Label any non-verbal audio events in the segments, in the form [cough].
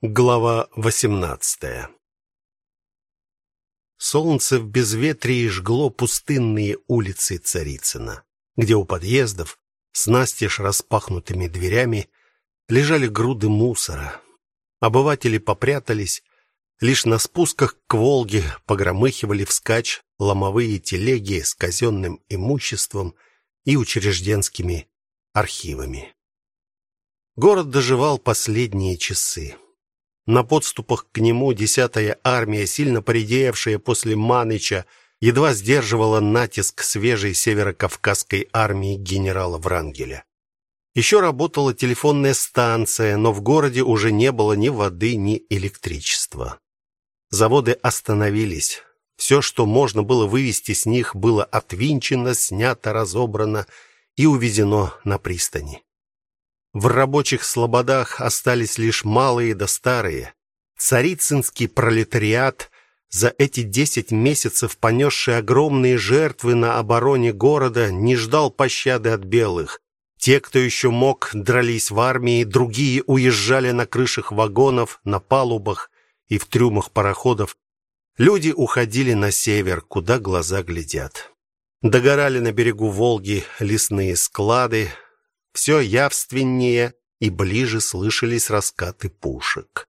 Глава 18. Солнце в безветрии жгло пустынные улицы Царицына, где у подъездов с настежь распахнутыми дверями лежали груды мусора. Обыватели попрятались, лишь на спусках к Волге погромыхивали вскачь ломовые телеги с казенным имуществом и учрежденскими архивами. Город доживал последние часы. На подступах к нему десятая армия, сильно поредевшая после Маныча, едва сдерживала натиск свежей северокавказской армии генерала Врангеля. Еще работала телефонная станция, но в городе уже не было ни воды, ни электричества. Заводы остановились. Все, что можно было вывести с них, было отвинчено, снято, разобрано и увезено на пристани. В рабочих слободах остались лишь малые да старые. Царицынский пролетариат, за эти десять месяцев понесший огромные жертвы на обороне города, не ждал пощады от белых. Те, кто еще мог, дрались в армии, другие уезжали на крышах вагонов, на палубах и в трюмах пароходов. Люди уходили на север, куда глаза глядят. Догорали на берегу Волги лесные склады, все явственнее и ближе слышались раскаты пушек.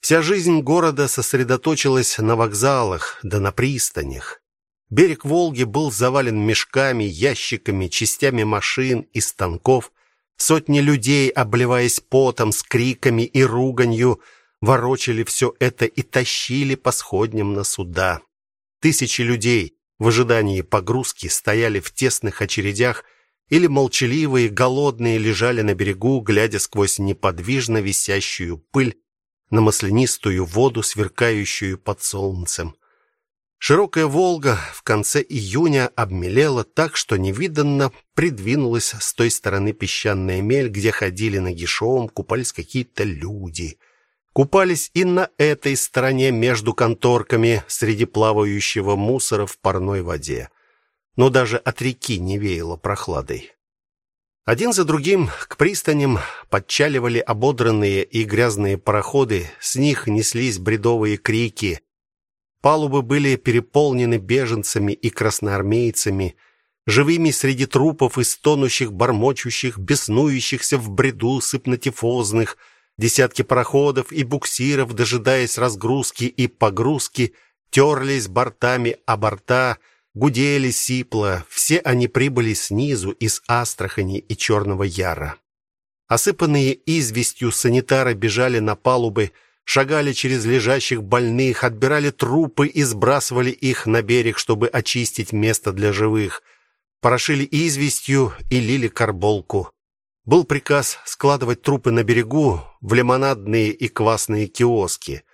Вся жизнь города сосредоточилась на вокзалах да на пристанях. Берег Волги был завален мешками, ящиками, частями машин и станков. Сотни людей, обливаясь потом, с криками и руганью, ворочали все это и тащили по сходням на суда. Тысячи людей в ожидании погрузки стояли в тесных очередях или молчаливые, голодные лежали на берегу, глядя сквозь неподвижно висящую пыль на маслянистую воду, сверкающую под солнцем. Широкая Волга в конце июня обмелела так, что невиданно придвинулась с той стороны песчаная мель, где ходили нагишом, купались какие-то люди. Купались и на этой стороне между конторками среди плавающего мусора в парной воде но даже от реки не веяло прохладой. Один за другим к пристаням подчаливали ободранные и грязные пароходы, с них неслись бредовые крики. Палубы были переполнены беженцами и красноармейцами, живыми среди трупов и стонущих, бормочущих, беснующихся в бреду сыпнотифозных, десятки пароходов и буксиров, дожидаясь разгрузки и погрузки, терлись бортами о борта, гудели сипло. Все они прибыли снизу из Астрахани и Черного Яра. Осыпанные известью санитары бежали на палубы, шагали через лежащих больных, отбирали трупы и сбрасывали их на берег, чтобы очистить место для живых. Порошили известью и лили карболку. Был приказ складывать трупы на берегу в лимонадные и квасные киоски.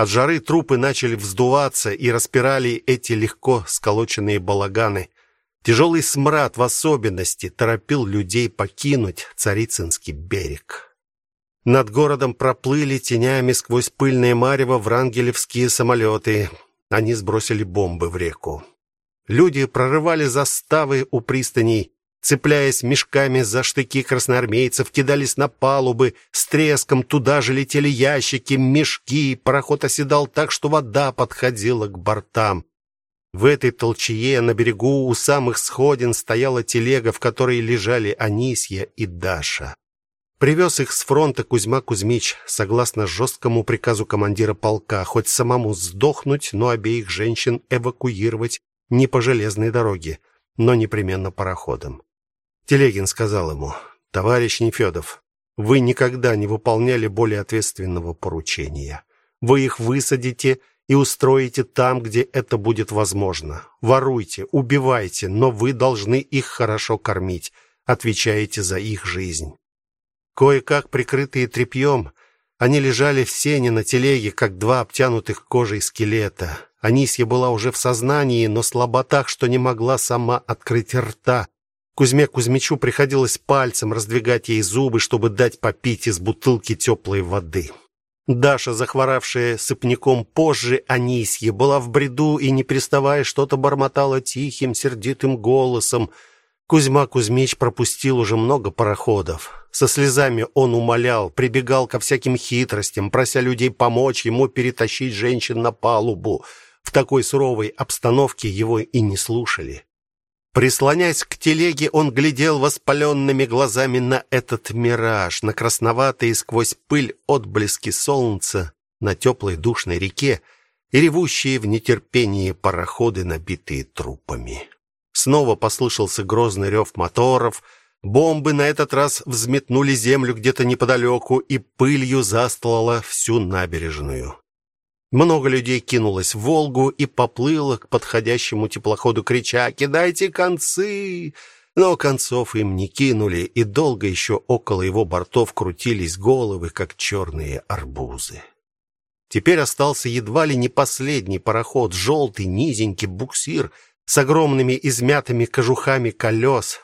От жары трупы начали вздуваться и распирали эти легко сколоченные балаганы. Тяжелый смрад в особенности торопил людей покинуть Царицынский берег. Над городом проплыли тенями сквозь пыльное марево врангелевские самолеты. Они сбросили бомбы в реку. Люди прорывали заставы у пристаней, цепляясь мешками за штыки красноармейцев, кидались на палубы, с треском туда же летели ящики, мешки, пароход оседал так, что вода подходила к бортам. В этой толчее на берегу у самых сходин стояла телега, в которой лежали Анисья и Даша. Привез их с фронта Кузьма Кузьмич, согласно жесткому приказу командира полка, хоть самому сдохнуть, но обеих женщин эвакуировать не по железной дороге, но непременно пароходом. Телегин сказал ему: "Товарищ Нефёдов, вы никогда не выполняли более ответственного поручения. Вы их высадите и устроите там, где это будет возможно. Воруйте, убивайте, но вы должны их хорошо кормить, отвечаете за их жизнь". Кое-как прикрытые тряпьем, они лежали в сене на телеге, как два обтянутых кожей скелета. Анисья была уже в сознании, но слаба так, что не могла сама открыть рта. Кузьме Кузьмичу приходилось пальцем раздвигать ей зубы, чтобы дать попить из бутылки теплой воды. Даша, захворавшая сыпняком позже Анисье, была в бреду и не переставая что-то бормотала тихим, сердитым голосом. Кузьма Кузьмич пропустил уже много пароходов. Со слезами он умолял, прибегал ко всяким хитростям, прося людей помочь ему перетащить женщин на палубу. В такой суровой обстановке его и не слушали. Прислоняясь к телеге, он глядел воспаленными глазами на этот мираж, на красноватые сквозь пыль отблески солнца на теплой душной реке и ревущие в нетерпении пароходы, набитые трупами. Снова послышался грозный рев моторов. Бомбы на этот раз взметнули землю где-то неподалеку и пылью застлала всю набережную. Много людей кинулось в Волгу и поплыло к подходящему теплоходу, крича: "Кидайте концы!" Но концов им не кинули, и долго еще около его бортов крутились головы, как черные арбузы. Теперь остался едва ли не последний пароход, желтый, низенький буксир с огромными измятыми кожухами колес.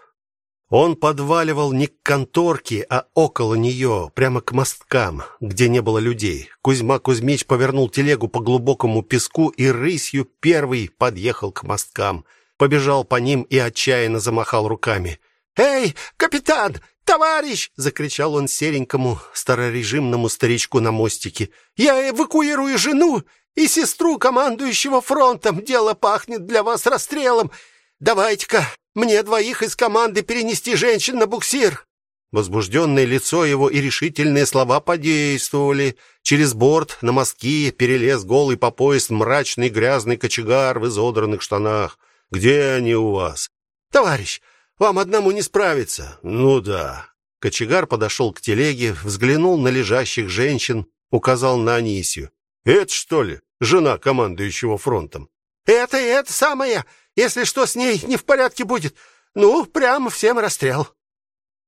Он подваливал не к конторке, а около нее, прямо к мосткам, где не было людей. Кузьма Кузьмич повернул телегу по глубокому песку и рысью первый подъехал к мосткам. Побежал по ним и отчаянно замахал руками. "Эй, капитан, товарищ!" закричал он серенькому старорежимному старичку на мостике. "Я эвакуирую жену и сестру командующего фронтом. Дело пахнет для вас расстрелом. Давайте-ка мне двоих из команды перенести женщин на буксир. Возбужденное лицо его и решительные слова подействовали. Через борт на мостки перелез голый по пояс мрачный грязный кочегар в изодранных штанах. Где они у вас? Товарищ, вам одному не справиться. Ну да. Кочегар подошел к телеге, взглянул на лежащих женщин, указал на Анисию. Это что ли? жена командующего фронтом. Это это самое, если что с ней не в порядке будет, ну, прямо всем расстрел.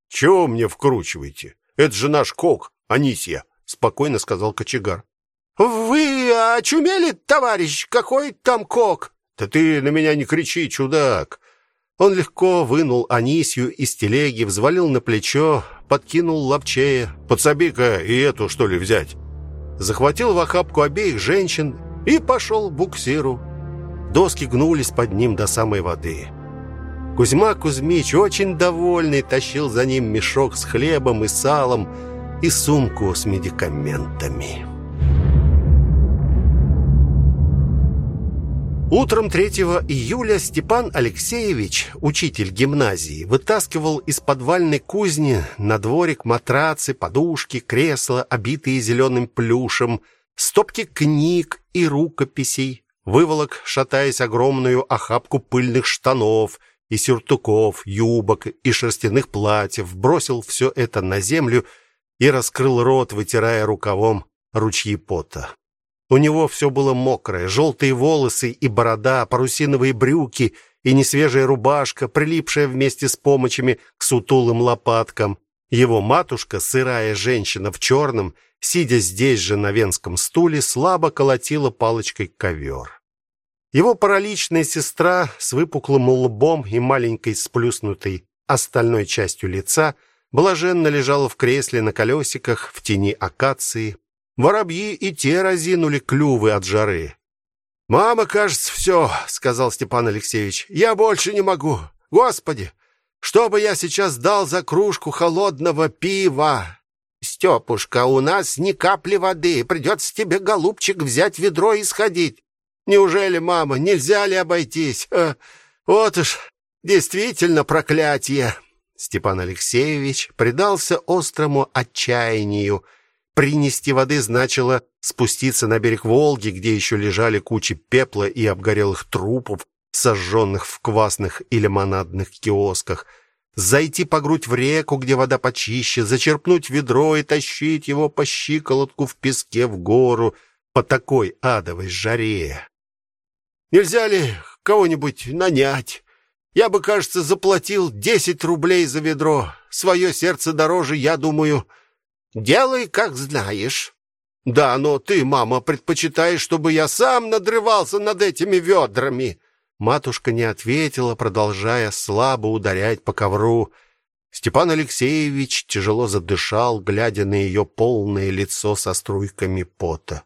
Чего мне вкручиваете? Это же наш кок, Анисия, спокойно сказал кочегар. Вы очумели, товарищ? Какой там кок? Да ты на меня не кричи, чудак. Он легко вынул Анисию из телеги, взвалил на плечо, подкинул лапчея. Подсоби-ка и эту, что ли, взять захватил в охапку обеих женщин и пошел к буксиру. Доски гнулись под ним до самой воды. Кузьма Кузьмич, очень довольный, тащил за ним мешок с хлебом и салом и сумку с медикаментами. Утром 3 июля Степан Алексеевич, учитель гимназии, вытаскивал из подвальной кузни на дворик матрацы, подушки, кресла, обитые зеленым плюшем, стопки книг и рукописей, выволок, шатаясь огромную охапку пыльных штанов и сюртуков, юбок и шерстяных платьев, бросил все это на землю и раскрыл рот, вытирая рукавом ручьи пота. У него все было мокрое: желтые волосы и борода, парусиновые брюки и несвежая рубашка, прилипшая вместе с помочами к сутулым лопаткам. Его матушка, сырая женщина в черном, сидя здесь же на венском стуле, слабо колотила палочкой ковер. Его параличная сестра с выпуклым лбом и маленькой сплюснутой остальной частью лица блаженно лежала в кресле на колесиках в тени акации, Воробьи и те разинули клювы от жары. Мама, кажется, все, сказал Степан Алексеевич. Я больше не могу. Господи, что бы я сейчас дал за кружку холодного пива? Степушка, у нас ни капли воды, придется тебе, голубчик, взять ведро и сходить. Неужели, мама, нельзя ли обойтись? А, вот уж действительно проклятие. Степан Алексеевич предался острому отчаянию Принести воды значило спуститься на берег Волги, где еще лежали кучи пепла и обгорелых трупов, сожженных в квасных и лимонадных киосках, зайти по грудь в реку, где вода почище, зачерпнуть ведро и тащить его по щиколотку в песке в гору по такой адовой жаре. Нельзя ли кого-нибудь нанять? Я бы, кажется, заплатил десять рублей за ведро. Свое сердце дороже, я думаю, Делай, как знаешь. Да, но ты, мама, предпочитаешь, чтобы я сам надрывался над этими ведрами. Матушка не ответила, продолжая слабо ударять по ковру. Степан Алексеевич тяжело задышал, глядя на ее полное лицо со струйками пота.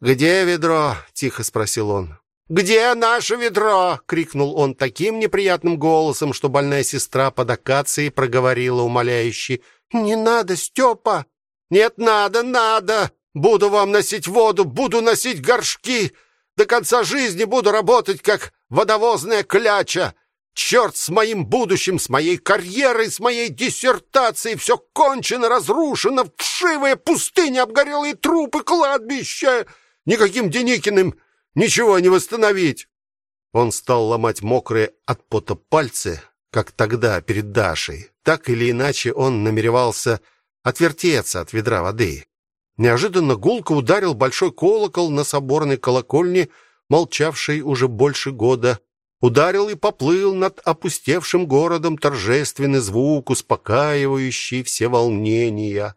"Где ведро?" тихо спросил он. Где наше ведро? крикнул он таким неприятным голосом, что больная сестра под акацией проговорила умоляюще: "Не надо, Степа!» "Нет, надо, надо. Буду вам носить воду, буду носить горшки. До конца жизни буду работать как водовозная кляча. Черт с моим будущим, с моей карьерой, с моей диссертацией. Все кончено, разрушено, вшивая пустыня, обгорелые трупы, кладбище. Никаким Деникиным ничего не восстановить. Он стал ломать мокрые от пота пальцы, как тогда перед Дашей. Так или иначе он намеревался отвертеться от ведра воды. Неожиданно гулко ударил большой колокол на соборной колокольне, молчавшей уже больше года. Ударил и поплыл над опустевшим городом торжественный звук, успокаивающий все волнения.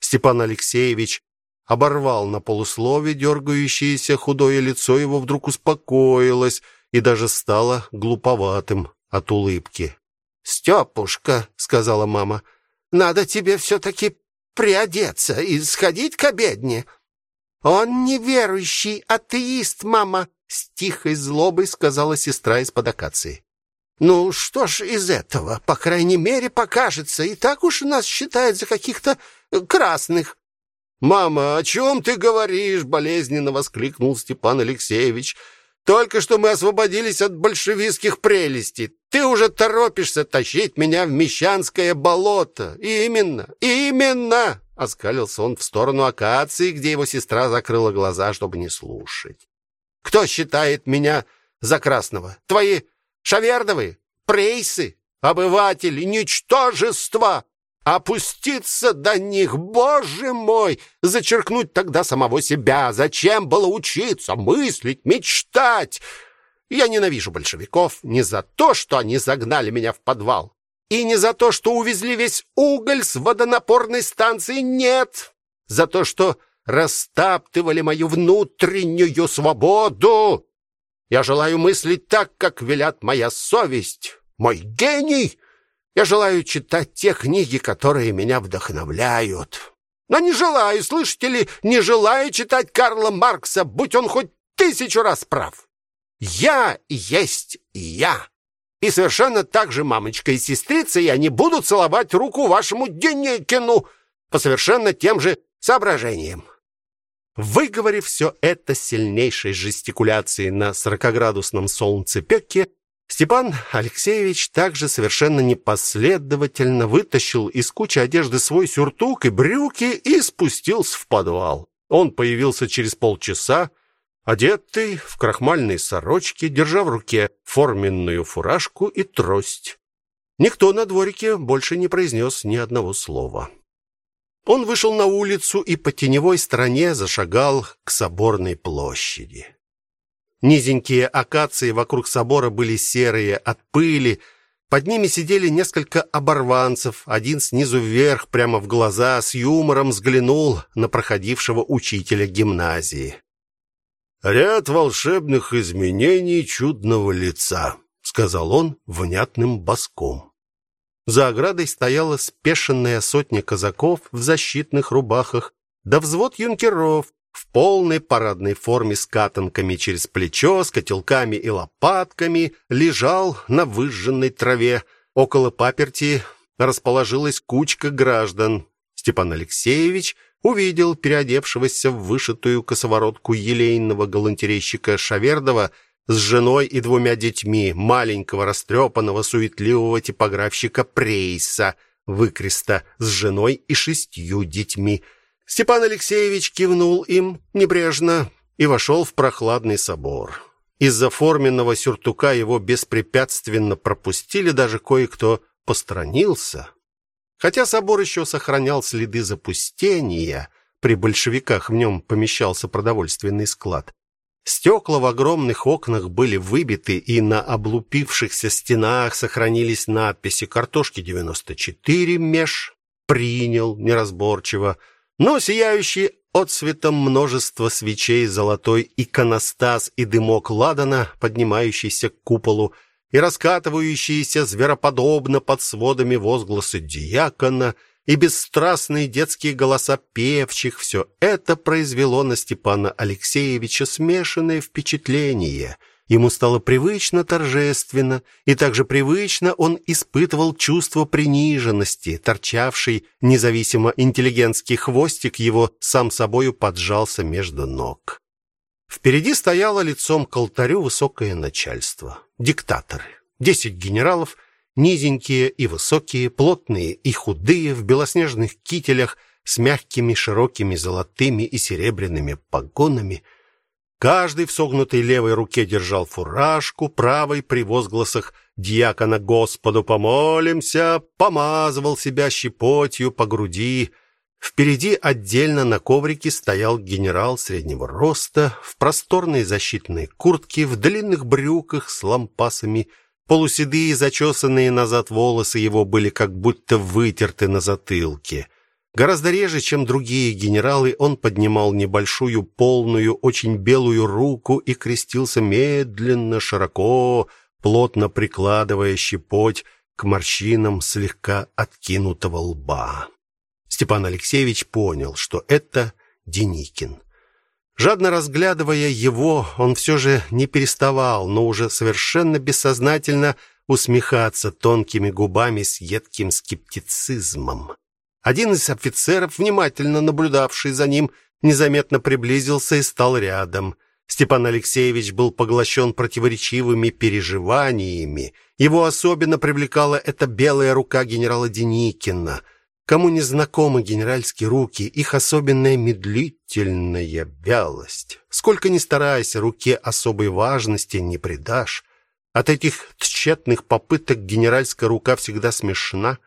Степан Алексеевич оборвал на полуслове дергающееся худое лицо его вдруг успокоилось и даже стало глуповатым от улыбки. "Степушка", сказала мама. "Надо тебе все таки приодеться и сходить к обедне. Он неверующий атеист, мама, с тихой злобой сказала сестра из подакации. Ну что ж из этого, по крайней мере, покажется, и так уж нас считают за каких-то красных. Мама, о чем ты говоришь? болезненно воскликнул Степан Алексеевич. Только что мы освободились от большевистских прелестей. Ты уже торопишься тащить меня в Мещанское болото. Именно, именно, оскалился он в сторону акации, где его сестра закрыла глаза, чтобы не слушать. Кто считает меня за красного? Твои шавердовые, прейсы, обыватели, ничтожества. Опуститься до них, боже мой, зачеркнуть тогда самого себя. Зачем было учиться, мыслить, мечтать? Я ненавижу большевиков не за то, что они загнали меня в подвал, и не за то, что увезли весь уголь с водонапорной станции, нет, за то, что растаптывали мою внутреннюю свободу. Я желаю мыслить так, как велят моя совесть, мой гений я желаю читать те книги, которые меня вдохновляют. Но не желаю, слышите ли, не желаю читать Карла Маркса, будь он хоть тысячу раз прав. Я есть я. И совершенно так же мамочка и сестрица я не буду целовать руку вашему Деникину по совершенно тем же соображениям. Выговорив все это сильнейшей жестикуляцией на сорокоградусном солнцепеке, Степан Алексеевич также совершенно непоследовательно вытащил из кучи одежды свой сюртук и брюки и спустился в подвал. Он появился через полчаса, одетый в крахмальные сорочки, держа в руке форменную фуражку и трость. Никто на дворике больше не произнес ни одного слова. Он вышел на улицу и по теневой стороне зашагал к соборной площади. Низенькие акации вокруг собора были серые от пыли. Под ними сидели несколько оборванцев. Один снизу вверх, прямо в глаза, с юмором взглянул на проходившего учителя гимназии. Ряд волшебных изменений чудного лица, сказал он внятным баском. За оградой стояла спешенная сотня казаков в защитных рубахах, да взвод юнкеров, в полной парадной форме с катанками через плечо, с котелками и лопатками, лежал на выжженной траве. Около паперти расположилась кучка граждан. Степан Алексеевич увидел переодевшегося в вышитую косоворотку елейного галантерейщика Шавердова с женой и двумя детьми, маленького растрепанного суетливого типографщика Прейса, выкреста с женой и шестью детьми. Степан Алексеевич кивнул им небрежно и вошел в прохладный собор. Из-за форменного сюртука его беспрепятственно пропустили, даже кое-кто посторонился. Хотя собор еще сохранял следы запустения, при большевиках в нем помещался продовольственный склад. Стекла в огромных окнах были выбиты, и на облупившихся стенах сохранились надписи: "Картошки 94 меж принял неразборчиво, но сияющий отсветом множество свечей золотой иконостас и дымок ладана, поднимающийся к куполу, и раскатывающиеся звероподобно под сводами возгласы диакона и бесстрастные детские голоса певчих все это произвело на Степана Алексеевича смешанное впечатление Ему стало привычно торжественно, и также привычно он испытывал чувство приниженности, торчавший независимо интеллигентский хвостик его сам собою поджался между ног. Впереди стояло лицом к алтарю высокое начальство, диктаторы. Десять генералов, низенькие и высокие, плотные и худые, в белоснежных кителях с мягкими широкими золотыми и серебряными погонами – Каждый в согнутой левой руке держал фуражку, правой при возгласах «Дьякона Господу помолимся!» помазывал себя щепотью по груди. Впереди отдельно на коврике стоял генерал среднего роста, в просторной защитной куртке, в длинных брюках с лампасами. Полуседые, зачесанные назад волосы его были как будто вытерты на затылке. Гораздо реже, чем другие генералы, он поднимал небольшую, полную, очень белую руку и крестился медленно, широко, плотно прикладывая щепоть к морщинам слегка откинутого лба. Степан Алексеевич понял, что это Деникин. Жадно разглядывая его, он все же не переставал, но уже совершенно бессознательно усмехаться тонкими губами с едким скептицизмом. Один из офицеров, внимательно наблюдавший за ним, незаметно приблизился и стал рядом. Степан Алексеевич был поглощен противоречивыми переживаниями. Его особенно привлекала эта белая рука генерала Деникина. Кому не знакомы генеральские руки, их особенная медлительная вялость. Сколько ни старайся, руке особой важности не придашь. От этих тщетных попыток генеральская рука всегда смешна.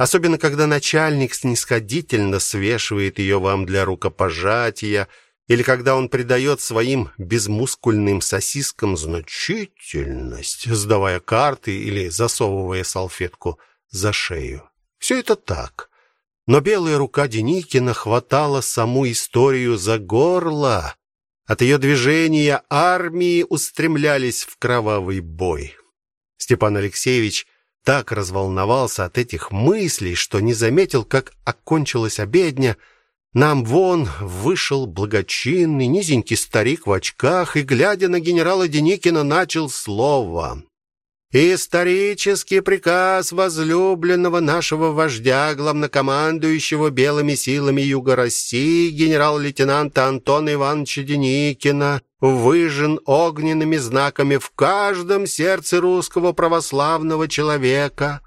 Особенно когда начальник снисходительно свешивает ее вам для рукопожатия, или когда он придает своим безмускульным сосискам значительность, сдавая карты или засовывая салфетку за шею. Все это так. Но белая рука Деникина хватала саму историю за горло. От ее движения армии устремлялись в кровавый бой. Степан Алексеевич так разволновался от этих мыслей, что не заметил, как окончилась обедня. Нам вон вышел благочинный низенький старик в очках и глядя на генерала Деникина начал слово: Исторический приказ возлюбленного нашего вождя, главнокомандующего белыми силами Юга России, генерал-лейтенанта Антона Ивановича Деникина, выжжен огненными знаками в каждом сердце русского православного человека.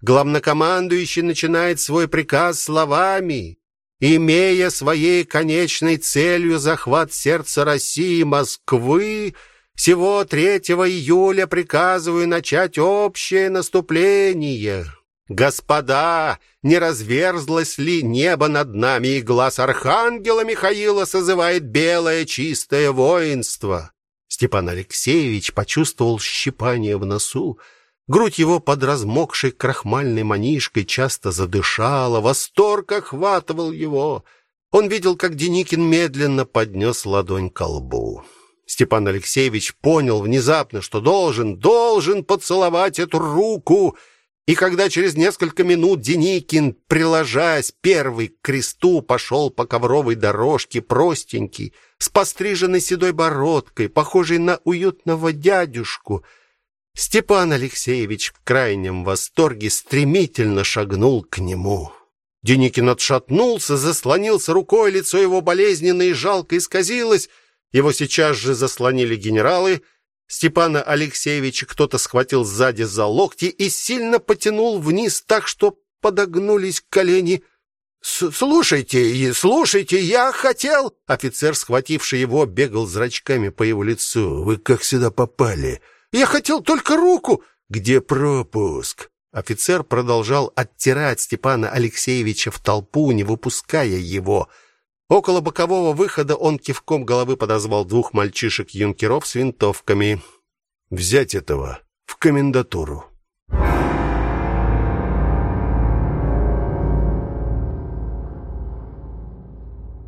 Главнокомандующий начинает свой приказ словами: имея своей конечной целью захват сердца России, Москвы, всего 3 июля приказываю начать общее наступление. Господа, не разверзлось ли небо над нами, и глаз архангела Михаила созывает белое чистое воинство? Степан Алексеевич почувствовал щипание в носу. Грудь его под размокшей крахмальной манишкой часто задышала, восторг охватывал его. Он видел, как Деникин медленно поднес ладонь к лбу. Степан Алексеевич понял внезапно, что должен, должен поцеловать эту руку. И когда через несколько минут Деникин, приложась первый к кресту, пошел по ковровой дорожке простенький, с постриженной седой бородкой, похожий на уютного дядюшку, Степан Алексеевич в крайнем восторге стремительно шагнул к нему. Деникин отшатнулся, заслонился рукой, лицо его болезненно и жалко исказилось. Его сейчас же заслонили генералы. Степана Алексеевича кто-то схватил сзади за локти и сильно потянул вниз, так что подогнулись колени. Слушайте, слушайте, я хотел. Офицер, схвативший его, бегал зрачками по его лицу. Вы как сюда попали? Я хотел только руку. Где пропуск? Офицер продолжал оттирать Степана Алексеевича в толпу, не выпуская его. Около бокового выхода он кивком головы подозвал двух мальчишек-юнкеров с винтовками. Взять этого в комендатуру.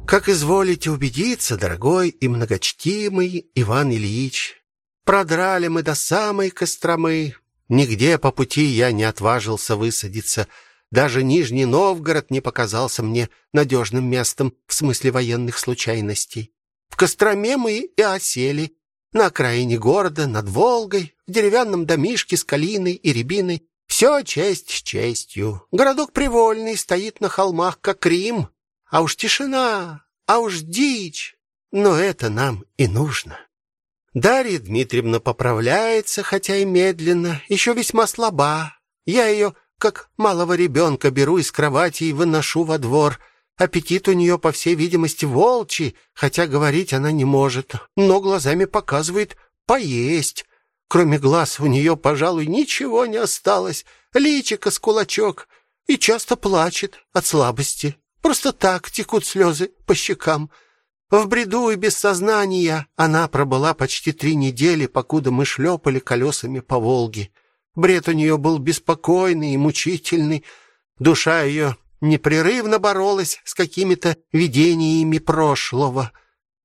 Как изволите убедиться, дорогой и многочтимый Иван Ильич, продрали мы до самой Костромы. Нигде по пути я не отважился высадиться. Даже Нижний Новгород не показался мне надежным местом в смысле военных случайностей. В Костроме мы и осели. на окраине города, над Волгой, в деревянном домишке с калиной и рябиной. Все честь с честью. Городок привольный, стоит на холмах, как Рим. А уж тишина, а уж дичь. Но это нам и нужно. Дарья Дмитриевна поправляется, хотя и медленно, еще весьма слаба. Я ее, как малого ребенка, беру из кровати и выношу во двор. Аппетит у нее, по всей видимости, волчий, хотя говорить она не может, но глазами показывает поесть. Кроме глаз у нее, пожалуй, ничего не осталось. Личико с кулачок и часто плачет от слабости. Просто так текут слезы по щекам. В бреду и без сознания она пробыла почти три недели, покуда мы шлепали колесами по Волге. Бред у нее был беспокойный и мучительный. Душа ее непрерывно боролась с какими-то видениями прошлого.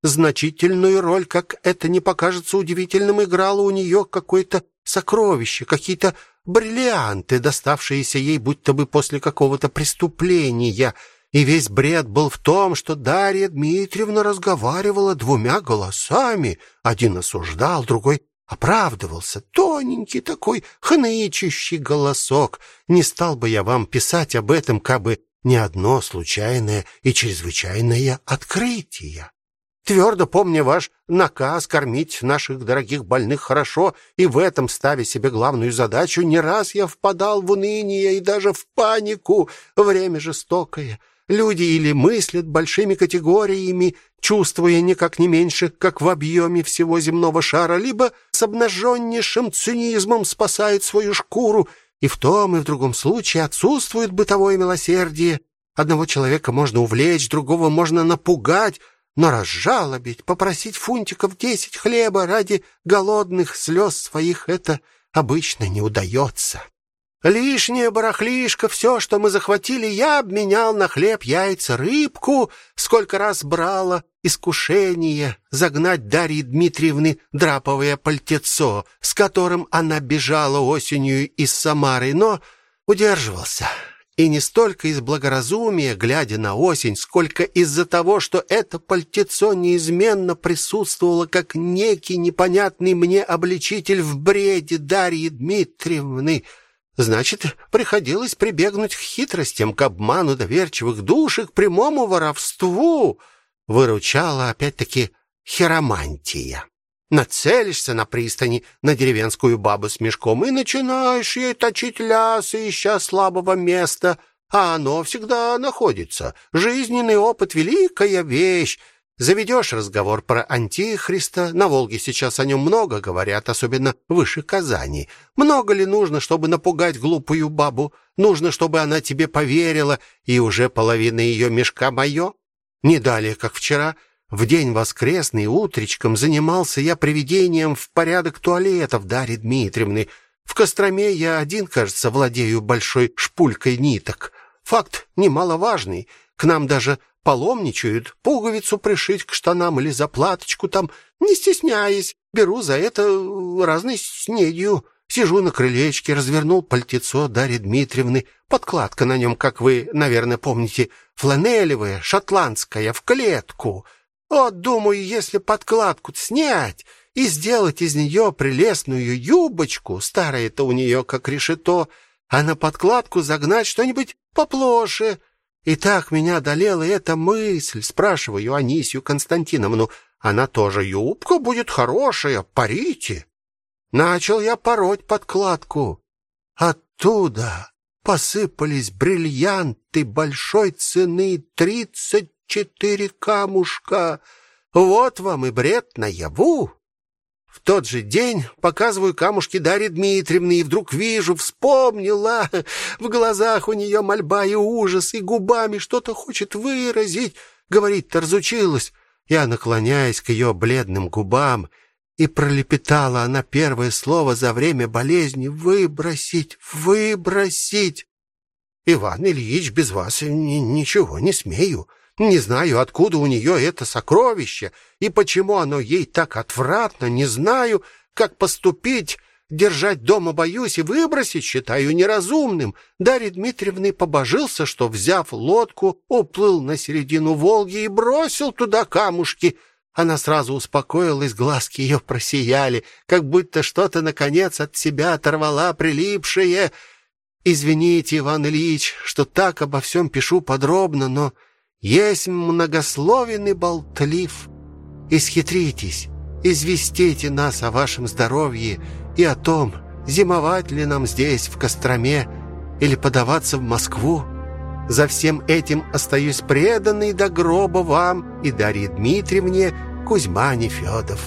Значительную роль, как это не покажется удивительным, играло у нее какое-то сокровище, какие-то бриллианты, доставшиеся ей будто бы после какого-то преступления. И весь бред был в том, что Дарья Дмитриевна разговаривала двумя голосами, один осуждал, другой оправдывался. Тоненький такой хнычущий голосок. Не стал бы я вам писать об этом, кабы не одно случайное и чрезвычайное открытие. Твердо помня ваш наказ кормить наших дорогих больных хорошо и в этом ставя себе главную задачу, не раз я впадал в уныние и даже в панику. Время жестокое. Люди или мыслят большими категориями, чувствуя никак не меньше, как в объеме всего земного шара, либо с обнаженнейшим цинизмом спасают свою шкуру, и в том и в другом случае отсутствует бытовое милосердие. Одного человека можно увлечь, другого можно напугать, но разжалобить, попросить фунтиков десять хлеба ради голодных слез своих это обычно не удается. Лишнее барахлишко, все, что мы захватили, я обменял на хлеб, яйца, рыбку, сколько раз брала искушение загнать Дарье Дмитриевны драповое пальтецо, с которым она бежала осенью из Самары, но удерживался. И не столько из благоразумия, глядя на осень, сколько из-за того, что это пальтецо неизменно присутствовало как некий непонятный мне обличитель в бреде Дарьи Дмитриевны — Значит, приходилось прибегнуть к хитростям, к обману доверчивых душ к прямому воровству. Выручала опять-таки хиромантия. Нацелишься на пристани на деревенскую бабу с мешком и начинаешь ей точить лясы, ища слабого места, а оно всегда находится. Жизненный опыт — великая вещь, Заведешь разговор про антихриста, на Волге сейчас о нем много говорят, особенно выше Казани. Много ли нужно, чтобы напугать глупую бабу? Нужно, чтобы она тебе поверила, и уже половина ее мешка мое? Не далее, как вчера, в день воскресный утречком занимался я приведением в порядок туалетов Дарьи Дмитриевны. В Костроме я один, кажется, владею большой шпулькой ниток. Факт немаловажный. К нам даже паломничают, пуговицу пришить к штанам или заплаточку там, не стесняясь, беру за это разной снедью. Сижу на крылечке, развернул пальтецо Дарьи Дмитриевны. Подкладка на нем, как вы, наверное, помните, фланелевая, шотландская, в клетку. Вот, думаю, если подкладку снять и сделать из нее прелестную юбочку, старая-то у нее как решето, а на подкладку загнать что-нибудь поплоше — и так меня одолела эта мысль. Спрашиваю Анисию Константиновну. Она тоже юбка будет хорошая, парите. Начал я пороть подкладку. Оттуда посыпались бриллианты большой цены тридцать четыре камушка. Вот вам и бред наяву. В тот же день показываю камушки Дарье Дмитриевне, и вдруг вижу, вспомнила. В глазах у нее мольба и ужас, и губами что-то хочет выразить. Говорить-то разучилась. Я наклоняюсь к ее бледным губам, и пролепетала она первое слово за время болезни «выбросить, выбросить». «Иван Ильич, без вас ничего не смею». Не знаю, откуда у нее это сокровище и почему оно ей так отвратно, не знаю, как поступить. Держать дома боюсь и выбросить считаю неразумным. Дарья Дмитриевна побожился, что, взяв лодку, уплыл на середину Волги и бросил туда камушки. Она сразу успокоилась, глазки ее просияли, как будто что-то наконец от себя оторвала прилипшее. Извините, Иван Ильич, что так обо всем пишу подробно, но есть многословен и болтлив. Исхитритесь, известите нас о вашем здоровье и о том, зимовать ли нам здесь в Костроме или подаваться в Москву. За всем этим остаюсь преданный до гроба вам и Дарье Дмитриевне Кузьма Нефедов.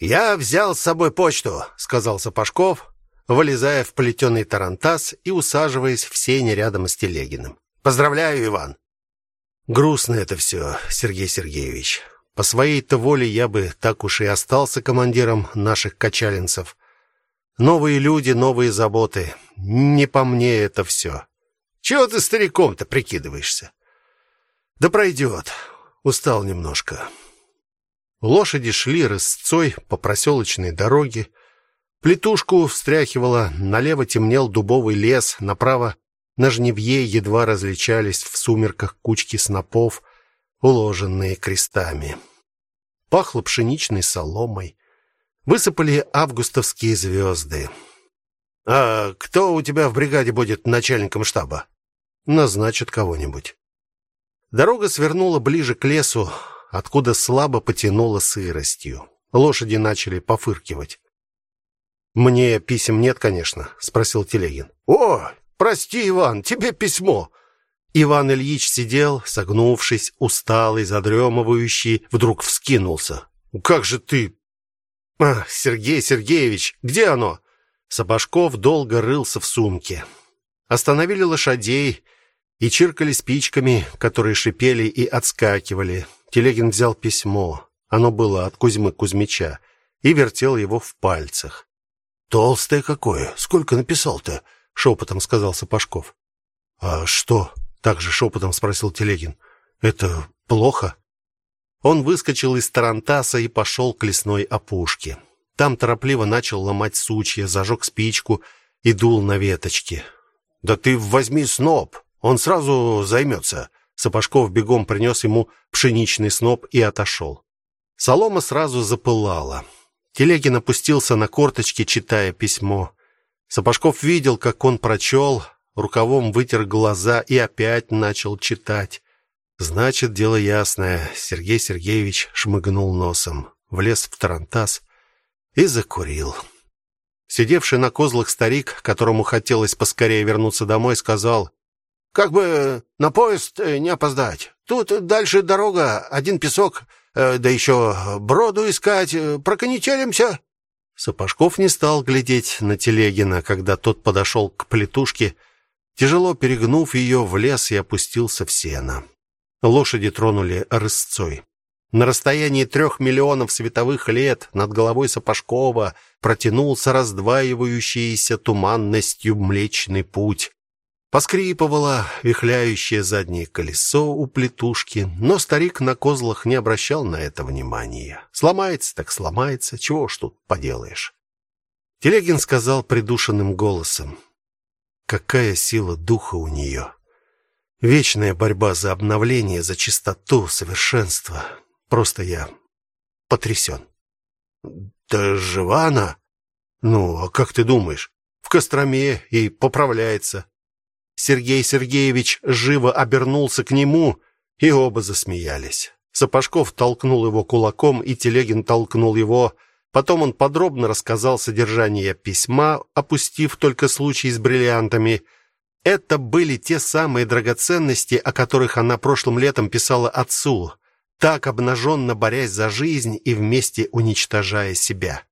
«Я взял с собой почту», — сказал Сапожков, вылезая в плетеный тарантас и усаживаясь в сене рядом с Телегиным. Поздравляю, Иван. Грустно это все, Сергей Сергеевич. По своей-то воле я бы так уж и остался командиром наших качалинцев. Новые люди, новые заботы. Не по мне это все. Чего ты стариком-то прикидываешься? Да пройдет. Устал немножко. Лошади шли рысцой по проселочной дороге. Плетушку встряхивало, налево темнел дубовый лес, направо на жневье едва различались в сумерках кучки снопов, уложенные крестами. Пахло пшеничной соломой. Высыпали августовские звезды. А кто у тебя в бригаде будет начальником штаба? Назначат кого-нибудь. Дорога свернула ближе к лесу, откуда слабо потянуло сыростью. Лошади начали пофыркивать. Мне писем нет, конечно, спросил Телегин. О, прости, Иван, тебе письмо. Иван Ильич сидел, согнувшись, усталый, задремывающий, вдруг вскинулся. Как же ты? А, Сергей Сергеевич, где оно? Сапожков долго рылся в сумке. Остановили лошадей и чиркали спичками, которые шипели и отскакивали. Телегин взял письмо. Оно было от Кузьмы Кузьмича и вертел его в пальцах. Толстое какое. Сколько написал-то? шепотом сказал Сапожков. А что? также шепотом спросил Телегин. Это плохо? Он выскочил из тарантаса и пошел к лесной опушке. Там торопливо начал ломать сучья, зажег спичку и дул на веточки. Да ты возьми сноп, он сразу займется. Сапожков бегом принес ему пшеничный сноп и отошел. Солома сразу запылала. Телегин опустился на корточки, читая письмо. Сапожков видел, как он прочел, рукавом вытер глаза и опять начал читать. Значит, дело ясное. Сергей Сергеевич шмыгнул носом, влез в тарантас и закурил. Сидевший на козлах старик, которому хотелось поскорее вернуться домой, сказал: "Как бы на поезд э, не опоздать. Тут дальше дорога, один песок, Э, да еще броду искать, э, проконетелимся. Сапожков не стал глядеть на Телегина, когда тот подошел к плетушке, тяжело перегнув ее в лес и опустился в сено. Лошади тронули рысцой. На расстоянии трех миллионов световых лет над головой Сапожкова протянулся раздваивающийся туманностью Млечный путь. Поскрипывало вихляющее заднее колесо у плетушки, но старик на козлах не обращал на это внимания. Сломается так сломается, чего ж тут поделаешь. Телегин сказал придушенным голосом: "Какая сила духа у нее! Вечная борьба за обновление, за чистоту, совершенство. Просто я потрясен. Да жива она? Ну, а как ты думаешь? В Костроме и поправляется. Сергей Сергеевич живо обернулся к нему, и оба засмеялись. Сапожков толкнул его кулаком, и Телегин толкнул его. Потом он подробно рассказал содержание письма, опустив только случай с бриллиантами. Это были те самые драгоценности, о которых она прошлым летом писала отцу, так обнаженно борясь за жизнь и вместе уничтожая себя.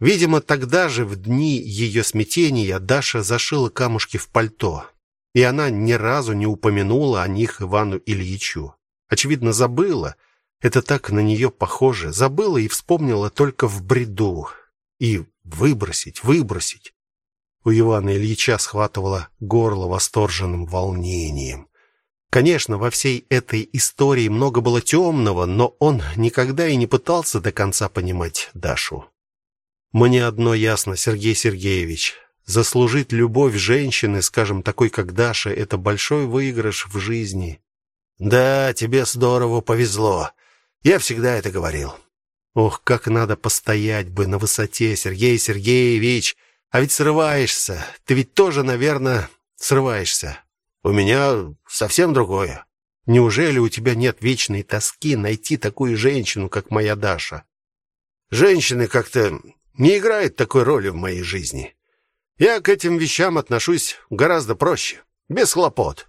Видимо, тогда же в дни ее смятения Даша зашила камушки в пальто и она ни разу не упомянула о них Ивану Ильичу. Очевидно, забыла. Это так на нее похоже. Забыла и вспомнила только в бреду. И выбросить, выбросить. У Ивана Ильича схватывало горло восторженным волнением. Конечно, во всей этой истории много было темного, но он никогда и не пытался до конца понимать Дашу. Мне одно ясно, Сергей Сергеевич, заслужить любовь женщины, скажем, такой как Даша это большой выигрыш в жизни. Да, тебе здорово повезло. Я всегда это говорил. Ох, как надо постоять бы на высоте, Сергей Сергеевич. А ведь срываешься. Ты ведь тоже, наверное, срываешься. У меня совсем другое. Неужели у тебя нет вечной тоски найти такую женщину, как моя Даша? Женщины как-то не играют такой роли в моей жизни. Я к этим вещам отношусь гораздо проще, без хлопот.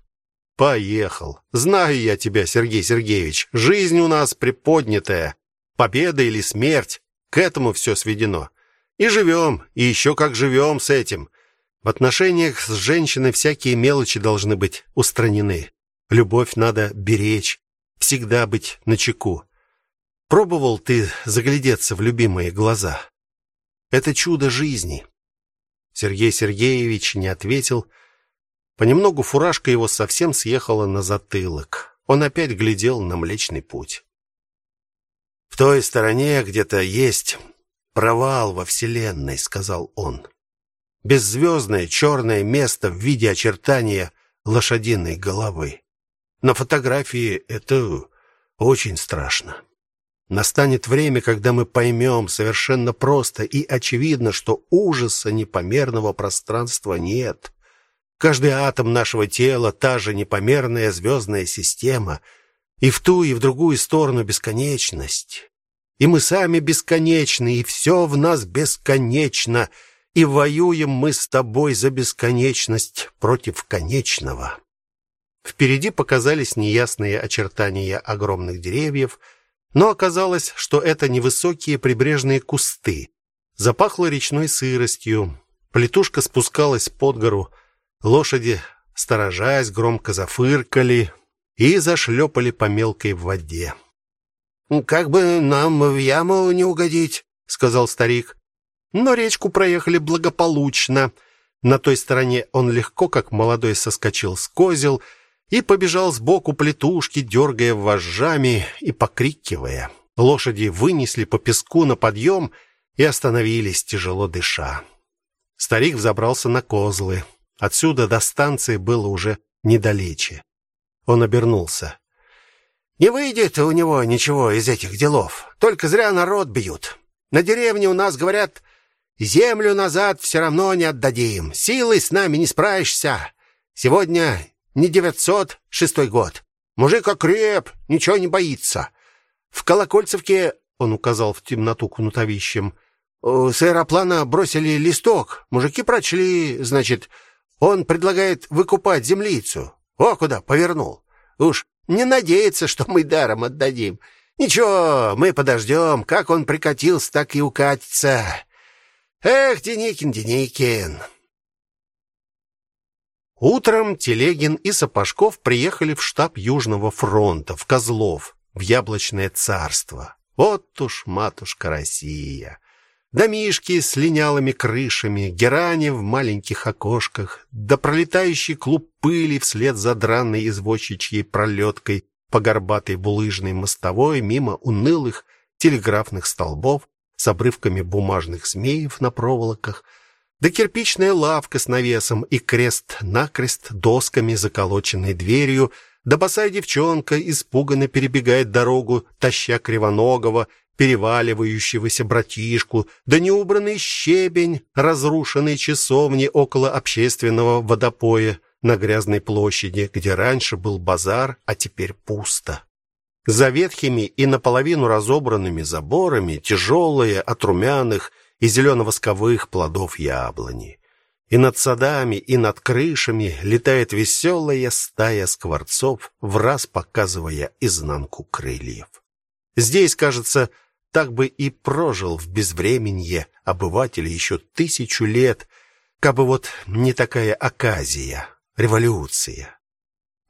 Поехал. Знаю я тебя, Сергей Сергеевич. Жизнь у нас приподнятая. Победа или смерть, к этому все сведено. И живем, и еще как живем с этим. В отношениях с женщиной всякие мелочи должны быть устранены. Любовь надо беречь, всегда быть начеку. Пробовал ты заглядеться в любимые глаза? Это чудо жизни. Сергей Сергеевич не ответил. Понемногу фуражка его совсем съехала на затылок. Он опять глядел на Млечный путь. В той стороне где-то есть провал во вселенной, сказал он беззвездное черное место в виде очертания лошадиной головы. На фотографии это очень страшно. Настанет время, когда мы поймем совершенно просто и очевидно, что ужаса непомерного пространства нет. Каждый атом нашего тела та же непомерная звездная система, и в ту и в другую сторону бесконечность. И мы сами бесконечны, и все в нас бесконечно и воюем мы с тобой за бесконечность против конечного. Впереди показались неясные очертания огромных деревьев, но оказалось, что это невысокие прибрежные кусты. Запахло речной сыростью. Плетушка спускалась под гору. Лошади, сторожась, громко зафыркали и зашлепали по мелкой воде. Как бы нам в яму не угодить, сказал старик но речку проехали благополучно. На той стороне он легко, как молодой, соскочил с козел и побежал сбоку плетушки, дергая вожжами и покрикивая. Лошади вынесли по песку на подъем и остановились, тяжело дыша. Старик взобрался на козлы. Отсюда до станции было уже недалече. Он обернулся. Не выйдет у него ничего из этих делов. Только зря народ бьют. На деревне у нас говорят, Землю назад все равно не отдадим. Силой с нами не справишься. Сегодня не девятьсот шестой год. Мужик окреп, ничего не боится. В Колокольцевке, он указал в темноту кнутовищем, с аэроплана бросили листок. Мужики прочли, значит, он предлагает выкупать землицу. О, куда повернул. Уж не надеется, что мы даром отдадим. Ничего, мы подождем, как он прикатился, так и укатится. Эх, Деникин, Деникин. Утром Телегин и Сапожков приехали в штаб Южного фронта в Козлов, в Яблочное царство. Вот уж матушка Россия. Домишки с линялыми крышами, герани в маленьких окошках, да пролетающий клуб пыли вслед за дранной извозчичьей пролеткой по горбатой булыжной мостовой мимо унылых телеграфных столбов с обрывками бумажных змеев на проволоках, да кирпичная лавка с навесом и крест-накрест досками заколоченной дверью, да босая девчонка испуганно перебегает дорогу, таща кривоногого, переваливающегося братишку, да неубранный щебень разрушенной часовни около общественного водопоя на грязной площади, где раньше был базар, а теперь пусто. За ветхими и наполовину разобранными заборами тяжелые от румяных и зелено-восковых плодов яблони. И над садами, и над крышами летает веселая стая скворцов, в раз показывая изнанку крыльев. Здесь, кажется, так бы и прожил в безвременье обыватель еще тысячу лет, кабы вот не такая оказия, революция.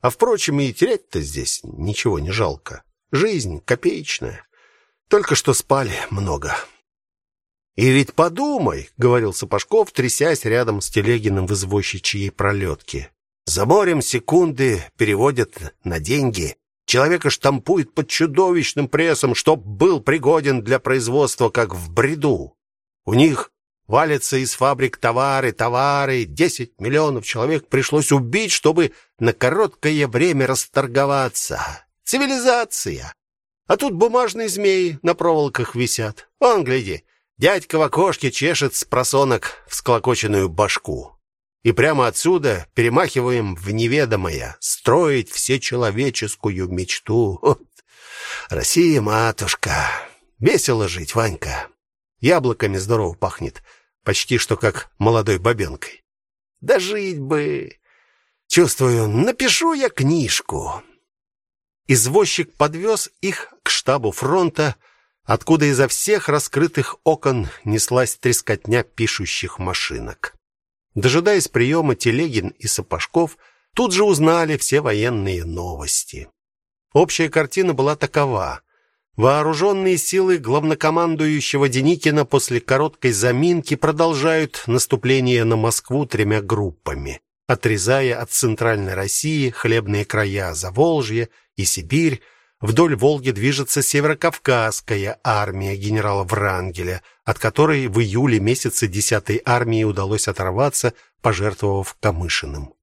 А впрочем, и терять-то здесь ничего не жалко. Жизнь копеечная. Только что спали много. И ведь подумай, говорил Сапожков, трясясь рядом с Телегиным в извозчичьей пролетке. Заборем секунды переводят на деньги. Человека штампуют под чудовищным прессом, чтоб был пригоден для производства, как в бреду. У них валятся из фабрик товары, товары. Десять миллионов человек пришлось убить, чтобы на короткое время расторговаться. Цивилизация. А тут бумажные змеи на проволоках висят. Вон, гляди, дядька в окошке чешет с просонок всклокоченную башку. И прямо отсюда перемахиваем в неведомое, строить всечеловеческую мечту. Вот. Россия, матушка. Весело жить, Ванька. Яблоками здорово пахнет, почти что как молодой бабенкой. Да жить бы. Чувствую, напишу я книжку. Извозчик подвез их к штабу фронта, откуда изо всех раскрытых окон неслась трескотня пишущих машинок. Дожидаясь приема Телегин и Сапожков, тут же узнали все военные новости. Общая картина была такова: вооруженные силы главнокомандующего Деникина после короткой заминки продолжают наступление на Москву тремя группами отрезая от центральной России хлебные края Заволжья и Сибирь. Вдоль Волги движется северокавказская армия генерала Врангеля, от которой в июле месяце 10-й армии удалось оторваться, пожертвовав Камышиным.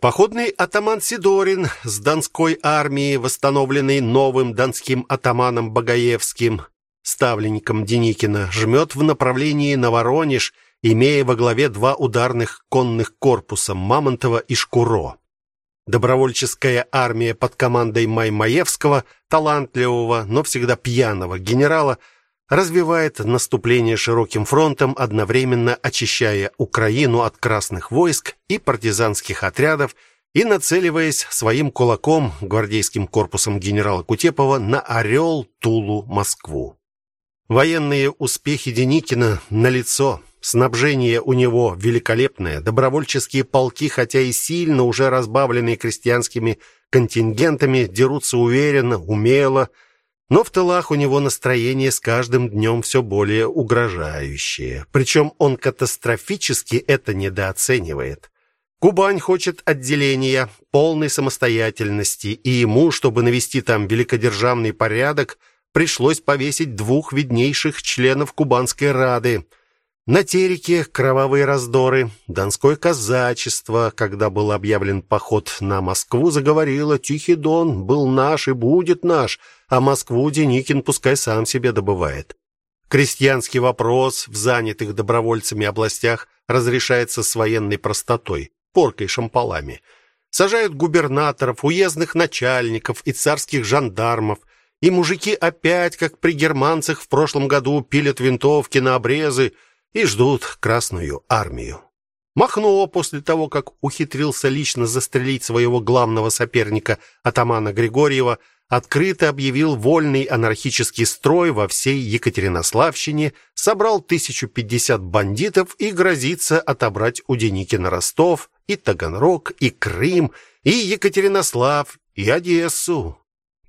Походный атаман Сидорин с Донской армией, восстановленной новым донским атаманом Багаевским, ставленником Деникина, жмет в направлении на Воронеж имея во главе два ударных конных корпуса Мамонтова и Шкуро. Добровольческая армия под командой Маймаевского, талантливого, но всегда пьяного генерала, развивает наступление широким фронтом, одновременно очищая Украину от красных войск и партизанских отрядов и нацеливаясь своим кулаком, гвардейским корпусом генерала Кутепова на Орел, Тулу, Москву. Военные успехи Деникина налицо. Снабжение у него великолепное, добровольческие полки, хотя и сильно уже разбавленные крестьянскими контингентами, дерутся уверенно, умело, но в тылах у него настроение с каждым днем все более угрожающее. Причем он катастрофически это недооценивает. Кубань хочет отделения, полной самостоятельности, и ему, чтобы навести там великодержавный порядок, пришлось повесить двух виднейших членов кубанской рады – на Тереке кровавые раздоры, донское казачество, когда был объявлен поход на Москву, заговорило: "Тихий Дон был наш и будет наш, а Москву Деникин пускай сам себе добывает". Крестьянский вопрос в занятых добровольцами областях разрешается с военной простотой, поркой шампалами. Сажают губернаторов, уездных начальников и царских жандармов, и мужики опять, как при германцах в прошлом году, пилят винтовки на обрезы и ждут Красную армию. Махно после того, как ухитрился лично застрелить своего главного соперника атамана Григорьева, открыто объявил вольный анархический строй во всей Екатеринославщине, собрал 1050 бандитов и грозится отобрать у Деникина Ростов, и Таганрог, и Крым, и Екатеринослав, и Одессу.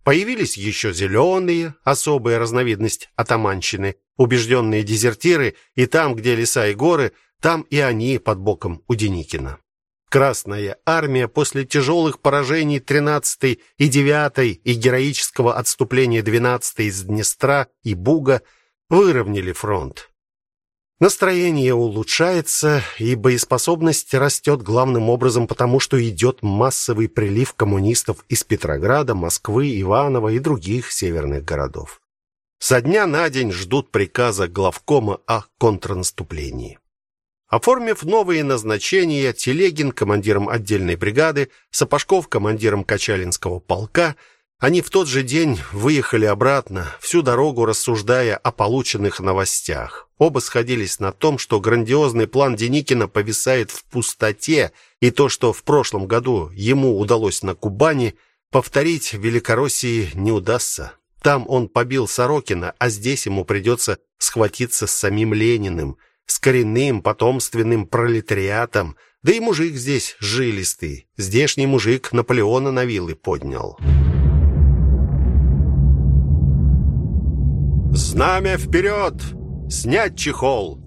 Появились еще зеленые, особая разновидность атаманщины, убежденные дезертиры, и там, где леса и горы, там и они под боком у Деникина. Красная армия после тяжелых поражений 13-й и 9-й и героического отступления 12-й из Днестра и Буга выровняли фронт. Настроение улучшается, и боеспособность растет главным образом потому, что идет массовый прилив коммунистов из Петрограда, Москвы, Иваново и других северных городов. Со дня на день ждут приказа главкома о контрнаступлении. Оформив новые назначения, Телегин командиром отдельной бригады, Сапожков командиром Качалинского полка – они в тот же день выехали обратно, всю дорогу рассуждая о полученных новостях. Оба сходились на том, что грандиозный план Деникина повисает в пустоте, и то, что в прошлом году ему удалось на Кубани, повторить в Великороссии не удастся. Там он побил Сорокина, а здесь ему придется схватиться с самим Лениным, с коренным потомственным пролетариатом. Да и мужик здесь жилистый. Здешний мужик Наполеона на вилы поднял. Знамя вперед! Снять чехол!»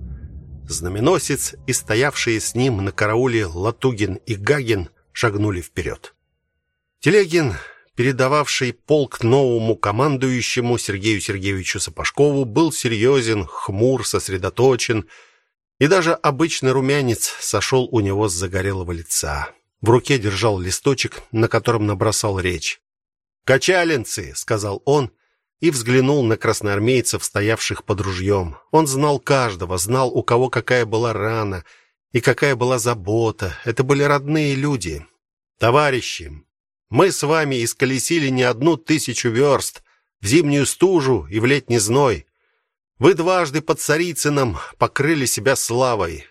Знаменосец и стоявшие с ним на карауле Латугин и Гагин шагнули вперед. Телегин, передававший полк новому командующему Сергею Сергеевичу Сапожкову, был серьезен, хмур, сосредоточен, и даже обычный румянец сошел у него с загорелого лица. В руке держал листочек, на котором набросал речь. "Качалинцы", сказал он и взглянул на красноармейцев, стоявших под ружьем. Он знал каждого, знал, у кого какая была рана и какая была забота. Это были родные люди. Товарищи, мы с вами исколесили не одну тысячу верст в зимнюю стужу и в летний зной. Вы дважды под Царицыном покрыли себя славой,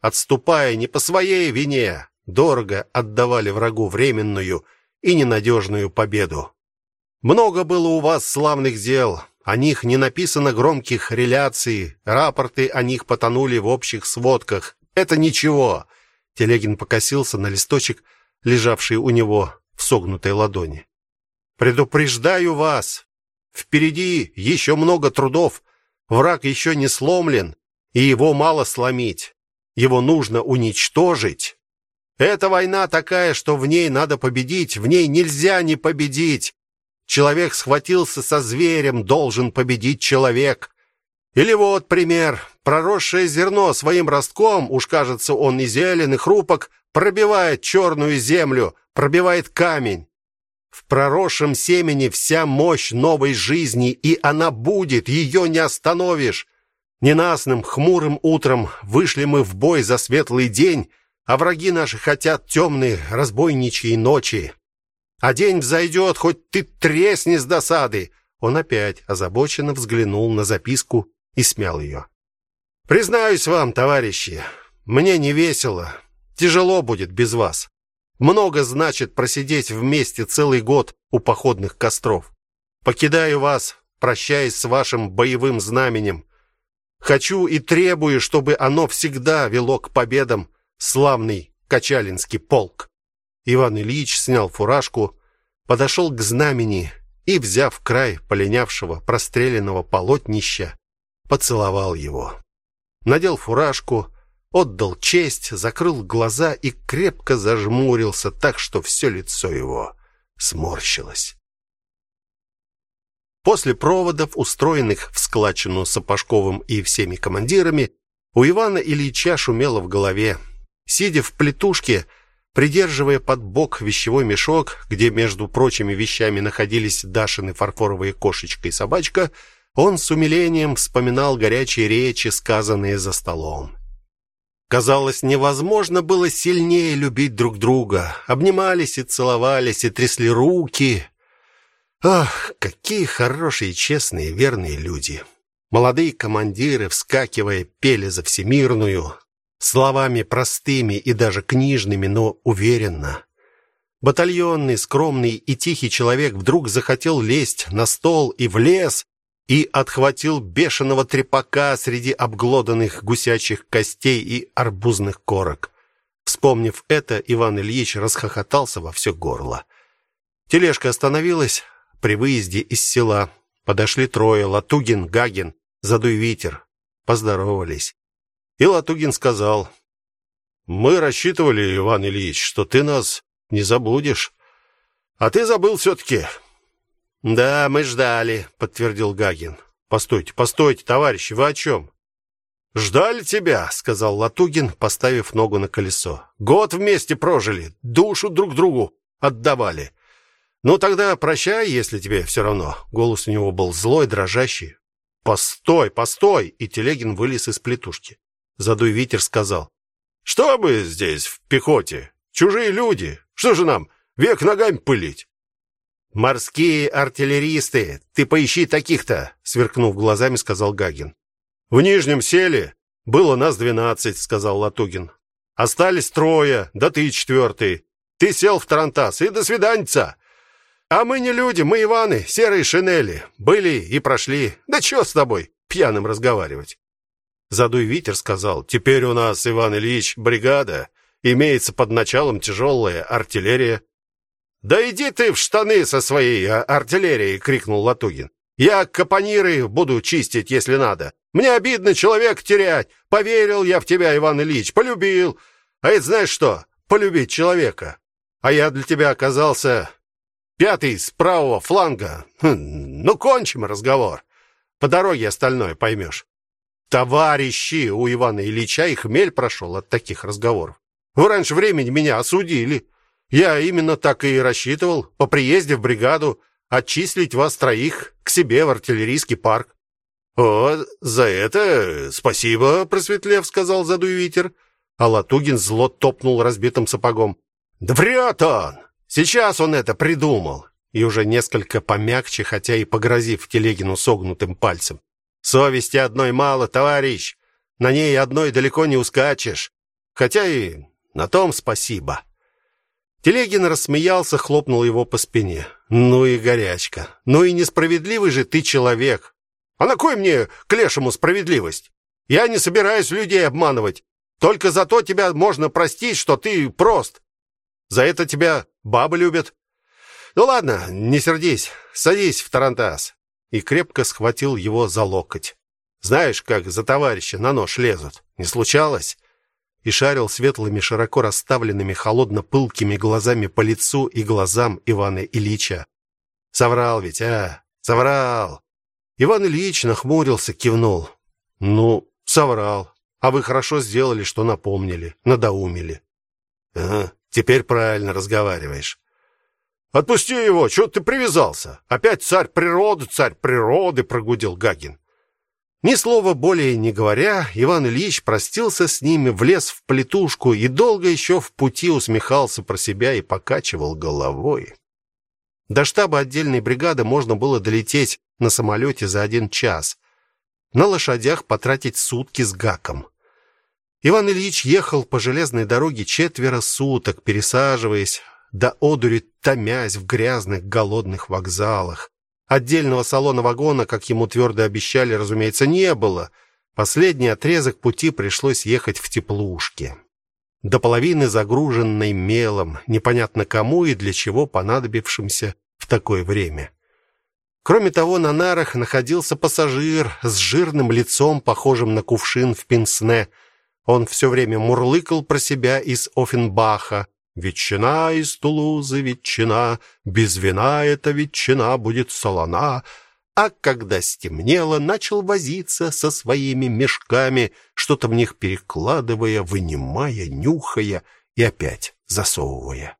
отступая не по своей вине, дорого отдавали врагу временную и ненадежную победу. Много было у вас славных дел, о них не написано громких реляций, рапорты о них потонули в общих сводках. Это ничего. Телегин покосился на листочек, лежавший у него в согнутой ладони. Предупреждаю вас, впереди еще много трудов. Враг еще не сломлен, и его мало сломить. Его нужно уничтожить. Эта война такая, что в ней надо победить, в ней нельзя не победить. Человек схватился со зверем, должен победить человек. Или вот пример: проросшее зерно своим ростком, уж кажется, он и зелен, хрупок, пробивает черную землю, пробивает камень. В проросшем семени вся мощь новой жизни, и она будет, ее не остановишь. Ненастным хмурым утром вышли мы в бой за светлый день, а враги наши хотят темные разбойничьи ночи. А день взойдет, хоть ты тресни с досады. Он опять озабоченно взглянул на записку и смял ее. Признаюсь вам, товарищи, мне не весело. Тяжело будет без вас. Много значит просидеть вместе целый год у походных костров. Покидаю вас, прощаясь с вашим боевым знаменем. Хочу и требую, чтобы оно всегда вело к победам славный Качалинский полк. Иван Ильич снял фуражку, подошел к знамени и, взяв край полинявшего простреленного полотнища, поцеловал его. Надел фуражку, отдал честь, закрыл глаза и крепко зажмурился так, что все лицо его сморщилось. После проводов, устроенных в складчину Сапожковым и всеми командирами, у Ивана Ильича шумело в голове. Сидя в плитушке, придерживая под бок вещевой мешок, где между прочими вещами находились Дашины фарфоровая кошечка и собачка, он с умилением вспоминал горячие речи, сказанные за столом. Казалось, невозможно было сильнее любить друг друга. Обнимались и целовались, и трясли руки. Ах, какие хорошие, честные, верные люди. Молодые командиры, вскакивая, пели за всемирную, словами простыми и даже книжными, но уверенно. Батальонный, скромный и тихий человек вдруг захотел лезть на стол и влез, и отхватил бешеного трепака среди обглоданных гусячьих костей и арбузных корок. Вспомнив это, Иван Ильич расхохотался во все горло. Тележка остановилась при выезде из села. Подошли трое: Латугин, Гагин, Задуй ветер. Поздоровались. И Латугин сказал: "Мы рассчитывали, Иван Ильич, что ты нас не забудешь. А ты забыл все таки да, мы ждали, подтвердил Гагин. Постойте, постойте, товарищи, вы о чем? Ждали тебя, сказал Латугин, поставив ногу на колесо. Год вместе прожили, душу друг другу отдавали. Ну тогда прощай, если тебе все равно. Голос у него был злой, дрожащий. Постой, постой, и Телегин вылез из плетушки. Задуй ветер сказал: "Что мы здесь в пехоте? Чужие люди. Что же нам век ногами пылить?" Морские артиллеристы, ты поищи таких-то, сверкнув глазами, сказал Гагин. В нижнем селе было нас двенадцать, сказал Латугин. Остались трое, да ты четвертый. Ты сел в тарантас и до свиданьца. А мы не люди, мы Иваны, серые шинели. Были и прошли. Да что с тобой пьяным разговаривать? Задуй ветер сказал: "Теперь у нас, Иван Ильич, бригада, имеется под началом тяжелая артиллерия. Да иди ты в штаны со своей а, артиллерией, крикнул Латугин. Я капониры буду чистить, если надо. Мне обидно человек терять. Поверил я в тебя, Иван Ильич, полюбил. А это знаешь что? Полюбить человека. а я для тебя оказался пятый с правого фланга. Хм, ну кончим разговор. По дороге остальное поймешь. Товарищи, у Ивана Ильича и хмель прошел от таких разговоров. Вы раньше времени меня осудили. Я именно так и рассчитывал по приезде в бригаду отчислить вас троих к себе в артиллерийский парк. О, за это спасибо, просветлев, сказал задуй А Латугин зло топнул разбитым сапогом. Да врет он. Сейчас он это придумал. И уже несколько помягче, хотя и погрозив Телегину согнутым пальцем. Совести одной мало, товарищ. На ней одной далеко не ускачешь. Хотя и на том спасибо. Телегин рассмеялся, хлопнул его по спине. Ну и горячка. Ну и несправедливый же ты человек. А на кой мне к лешему справедливость? Я не собираюсь людей обманывать. Только за то тебя можно простить, что ты прост. За это тебя бабы любят. Ну ладно, не сердись. Садись в тарантас. И крепко схватил его за локоть. Знаешь, как за товарища на нож лезут? Не случалось? и шарил светлыми, широко расставленными, холодно-пылкими глазами по лицу и глазам Ивана Ильича. Соврал ведь, а? Соврал. Иван Ильич нахмурился, кивнул. Ну, соврал. А вы хорошо сделали, что напомнили, надоумили. Ага, теперь правильно разговариваешь. Отпусти его, что ты привязался? Опять царь природы, царь природы, прогудел Гагин. Ни слова более не говоря, Иван Ильич простился с ними, влез в плетушку и долго еще в пути усмехался про себя и покачивал головой. До штаба отдельной бригады можно было долететь на самолете за один час, на лошадях потратить сутки с гаком. Иван Ильич ехал по железной дороге четверо суток, пересаживаясь, до одури томясь в грязных голодных вокзалах. Отдельного салона вагона, как ему твердо обещали, разумеется, не было. Последний отрезок пути пришлось ехать в теплушке. До половины загруженной мелом, непонятно кому и для чего понадобившимся в такое время. Кроме того, на нарах находился пассажир с жирным лицом, похожим на кувшин в пенсне. Он все время мурлыкал про себя из Офенбаха, Ветчина из Тулузы, ветчина, без вина эта ветчина будет солона. А когда стемнело, начал возиться со своими мешками, что-то в них перекладывая, вынимая, нюхая и опять засовывая.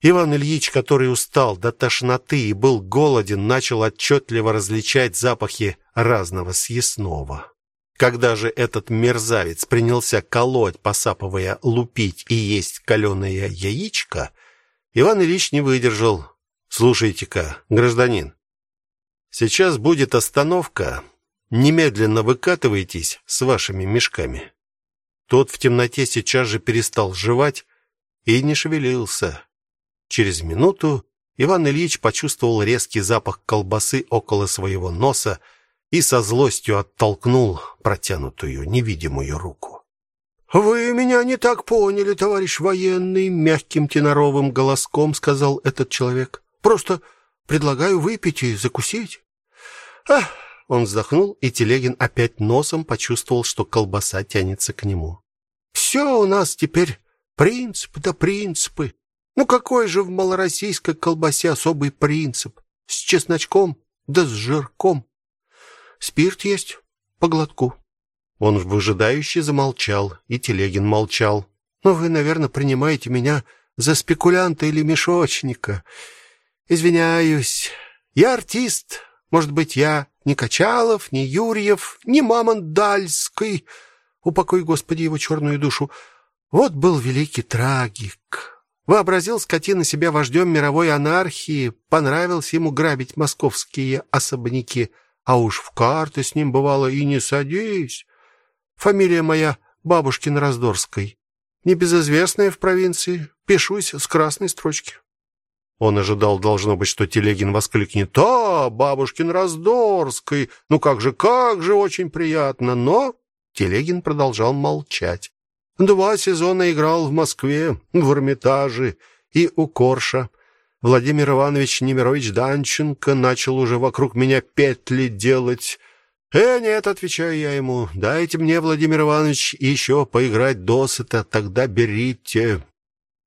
Иван Ильич, который устал до тошноты и был голоден, начал отчетливо различать запахи разного съестного. Когда же этот мерзавец принялся колоть, посапывая, лупить и есть каленое яичко, Иван Ильич не выдержал. Слушайте-ка, гражданин, сейчас будет остановка. Немедленно выкатывайтесь с вашими мешками. Тот в темноте сейчас же перестал жевать и не шевелился. Через минуту Иван Ильич почувствовал резкий запах колбасы около своего носа и со злостью оттолкнул протянутую невидимую руку. Вы меня не так поняли, товарищ военный, мягким теноровым голоском сказал этот человек. Просто предлагаю выпить и закусить. Ах, он вздохнул, и Телегин опять носом почувствовал, что колбаса тянется к нему. Все у нас теперь принцип да принципы. Ну какой же в малороссийской колбасе особый принцип? С чесночком да с жирком. Спирт есть по глотку. Он выжидающе замолчал, и Телегин молчал. Но вы, наверное, принимаете меня за спекулянта или мешочника. Извиняюсь. Я артист. Может быть, я не Качалов, не Юрьев, не Мамонт-Дальский. Упокой, Господи, его черную душу. Вот был великий трагик. Вообразил скотина себя вождем мировой анархии, понравилось ему грабить московские особняки. А уж в карты с ним бывало и не садись. Фамилия моя бабушкин Раздорской. Небезызвестная в провинции, пишусь с красной строчки. Он ожидал, должно быть, что Телегин воскликнет: "Да, бабушкин Раздорской. Ну как же, как же очень приятно". Но Телегин продолжал молчать. Два сезона играл в Москве, в Эрмитаже и у Корша. Владимир Иванович Немирович Данченко начал уже вокруг меня петли делать. Э, нет, отвечаю я ему. Дайте мне, Владимир Иванович, еще поиграть досыта, тогда берите.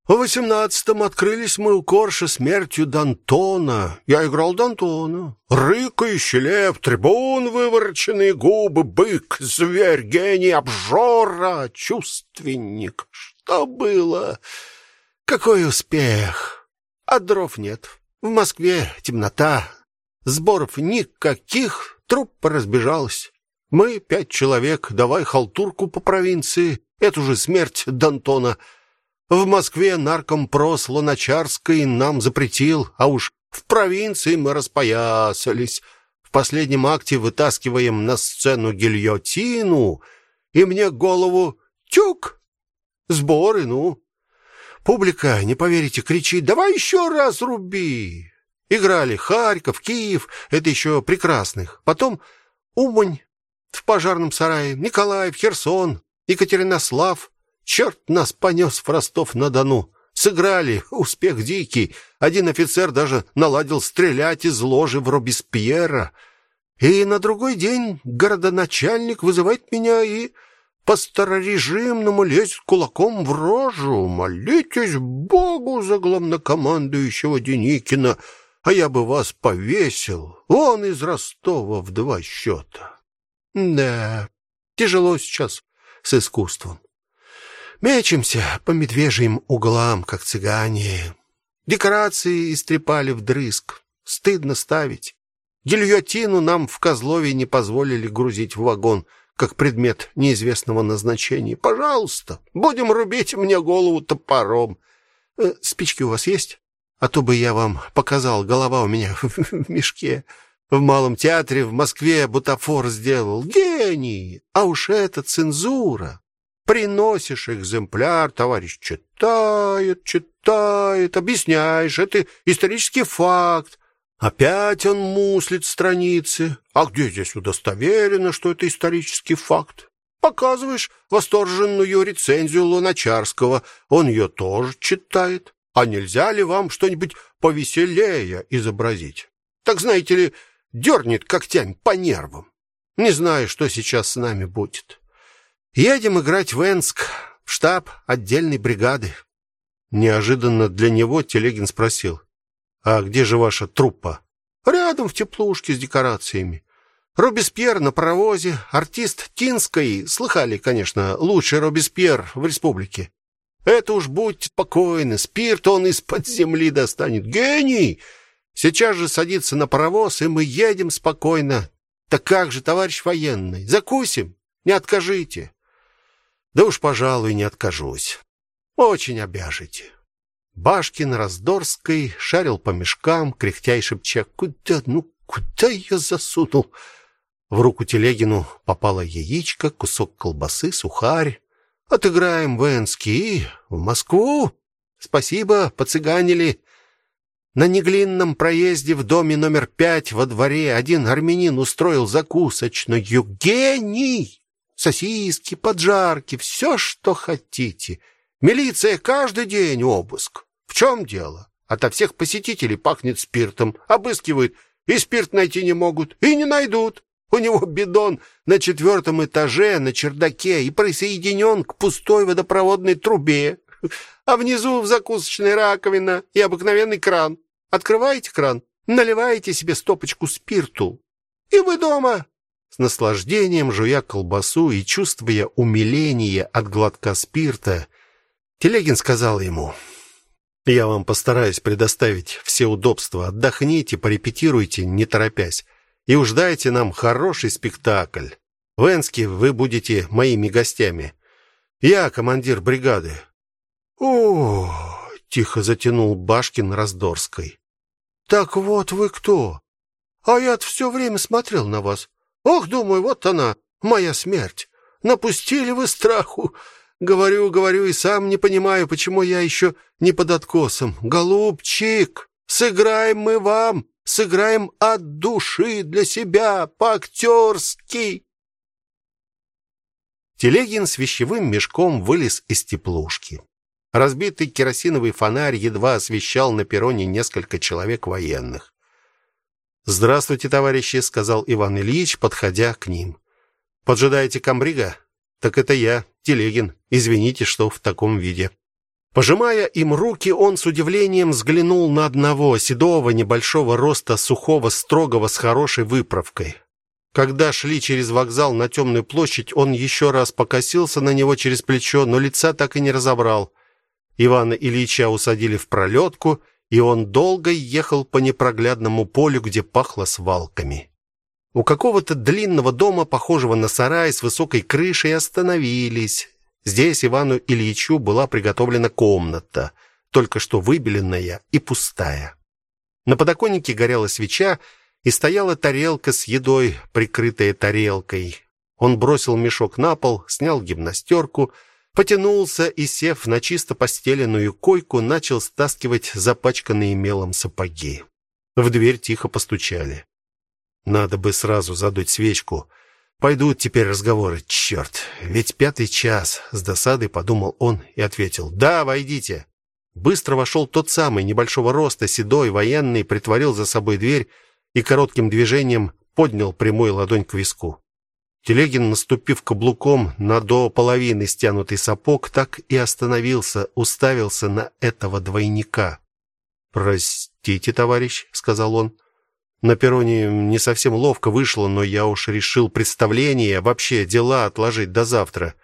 В восемнадцатом открылись мы у Корша смертью Д'Антона. Я играл Д'Антона. Рыкающий лев, трибун, вывороченные губы, бык, зверь, гений, обжора, чувственник. Что было? Какой успех! А дров нет. В Москве темнота. Сборов никаких, труппа разбежалась. Мы пять человек, давай халтурку по провинции. Это же смерть Д'Антона. В Москве наркомпрос Луначарский нам запретил, а уж в провинции мы распоясались. В последнем акте вытаскиваем на сцену гильотину, и мне голову тюк. Сборы, ну. Публика, не поверите, кричит: "Давай еще раз руби!" Играли Харьков, Киев, это еще прекрасных. Потом Умань в пожарном сарае, Николаев, Херсон, Екатеринослав, Черт нас понес в Ростов-на-Дону. Сыграли, успех дикий. Один офицер даже наладил стрелять из ложи в Робеспьера. И на другой день городоначальник вызывает меня и по старорежимному лезет кулаком в рожу. Молитесь Богу за главнокомандующего Деникина, а я бы вас повесил. Он из Ростова в два счета. Да, тяжело сейчас с искусством. Мечемся по медвежьим углам, как цыгане. Декорации истрепали вдрызг. Стыдно ставить. Гильотину нам в Козлове не позволили грузить в вагон, как предмет неизвестного назначения. Пожалуйста, будем рубить мне голову топором. Э, спички у вас есть? А то бы я вам показал, голова у меня [laughs] в мешке. В малом театре в Москве бутафор сделал. Гений! А уж это цензура. Приносишь экземпляр, товарищ читает, читает, объясняешь, это исторический факт. Опять он муслит страницы. А где здесь удостоверено, что это исторический факт? Показываешь восторженную рецензию Луначарского, он ее тоже читает. А нельзя ли вам что-нибудь повеселее изобразить? Так знаете ли, дернет когтями по нервам. Не знаю, что сейчас с нами будет. Едем играть в Энск, в штаб отдельной бригады. Неожиданно для него Телегин спросил: "А где же ваша труппа?" "Рядом в теплушке с декорациями. Робеспьер на паровозе, артист Тинской, слыхали, конечно, лучший Робеспьер в республике. Это уж будьте спокойны, спирт он из-под земли достанет. Гений! Сейчас же садится на паровоз, и мы едем спокойно. Так как же, товарищ военный, закусим? Не откажите. Да уж, пожалуй, не откажусь. Очень обяжете. Башкин Раздорской шарил по мешкам, кряхтя и шепча: "Куда, ну куда я засунул?" В руку Телегину попало яичко, кусок колбасы, сухарь. Отыграем в Энский в Москву. Спасибо, поцыганили. На неглинном проезде в доме номер пять во дворе один армянин устроил закусочную. Гений! Сосиски, поджарки, все, что хотите. Милиция каждый день обыск. Чем дело? Ото всех посетителей пахнет спиртом. Обыскивают, и спирт найти не могут, и не найдут. У него бидон на четвертом этаже на чердаке и присоединен к пустой водопроводной трубе. А внизу в закусочной раковина и обыкновенный кран. Открываете кран, наливаете себе стопочку спирту, и вы дома. С наслаждением жуя колбасу и чувствуя умиление от глотка спирта, Телегин сказал ему: "Я вам постараюсь предоставить все удобства. Отдохните, порепетируйте, не торопясь, и уж дайте нам хороший спектакль. В вы будете моими гостями. Я командир бригады". О, тихо затянул Башкин Раздорской. Так вот вы кто? А я все время смотрел на вас. Ох, думаю, вот она, моя смерть. Напустили вы страху. Говорю, говорю и сам не понимаю, почему я еще не под откосом. Голубчик, сыграем мы вам, сыграем от души для себя, по-актерски. Телегин с вещевым мешком вылез из теплушки. Разбитый керосиновый фонарь едва освещал на перроне несколько человек военных. "Здравствуйте, товарищи", сказал Иван Ильич, подходя к ним. "Поджидаете комбрига? Так это я, Телегин. Извините, что в таком виде". Пожимая им руки, он с удивлением взглянул на одного седого, небольшого роста, сухого, строгого с хорошей выправкой. Когда шли через вокзал на темную площадь, он еще раз покосился на него через плечо, но лица так и не разобрал. Ивана Ильича усадили в пролетку, и он долго ехал по непроглядному полю, где пахло свалками. У какого-то длинного дома, похожего на сарай с высокой крышей, остановились. Здесь Ивану Ильичу была приготовлена комната, только что выбеленная и пустая. На подоконнике горела свеча, и стояла тарелка с едой, прикрытая тарелкой. Он бросил мешок на пол, снял гимнастерку, потянулся и, сев на чисто постеленную койку, начал стаскивать запачканные мелом сапоги. В дверь тихо постучали. Надо бы сразу задуть свечку. Пойдут теперь разговоры, черт, ведь пятый час, с досадой подумал он и ответил: "Да, войдите". Быстро вошел тот самый небольшого роста седой военный, притворил за собой дверь и коротким движением поднял прямую ладонь к виску. Телегин, наступив каблуком на до половины стянутый сапог, так и остановился, уставился на этого двойника. "Простите, товарищ", сказал он. На перроне не совсем ловко вышло, но я уж решил представление, вообще дела отложить до завтра.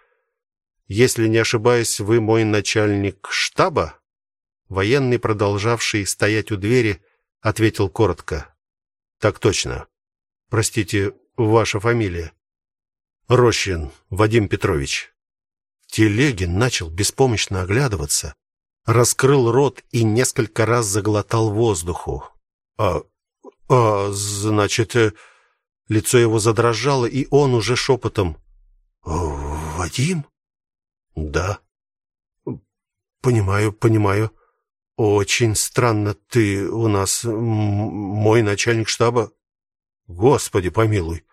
Если не ошибаюсь, вы мой начальник штаба? Военный, продолжавший стоять у двери, ответил коротко: так точно. Простите, ваша фамилия? Рощин Вадим Петрович. Телегин начал беспомощно оглядываться, раскрыл рот и несколько раз заглотал воздуху. А а значит, э, лицо его задрожало, и он уже шепотом: "Вадим?" "Да. Понимаю, понимаю. Очень странно ты у нас мой начальник штаба. Господи, помилуй.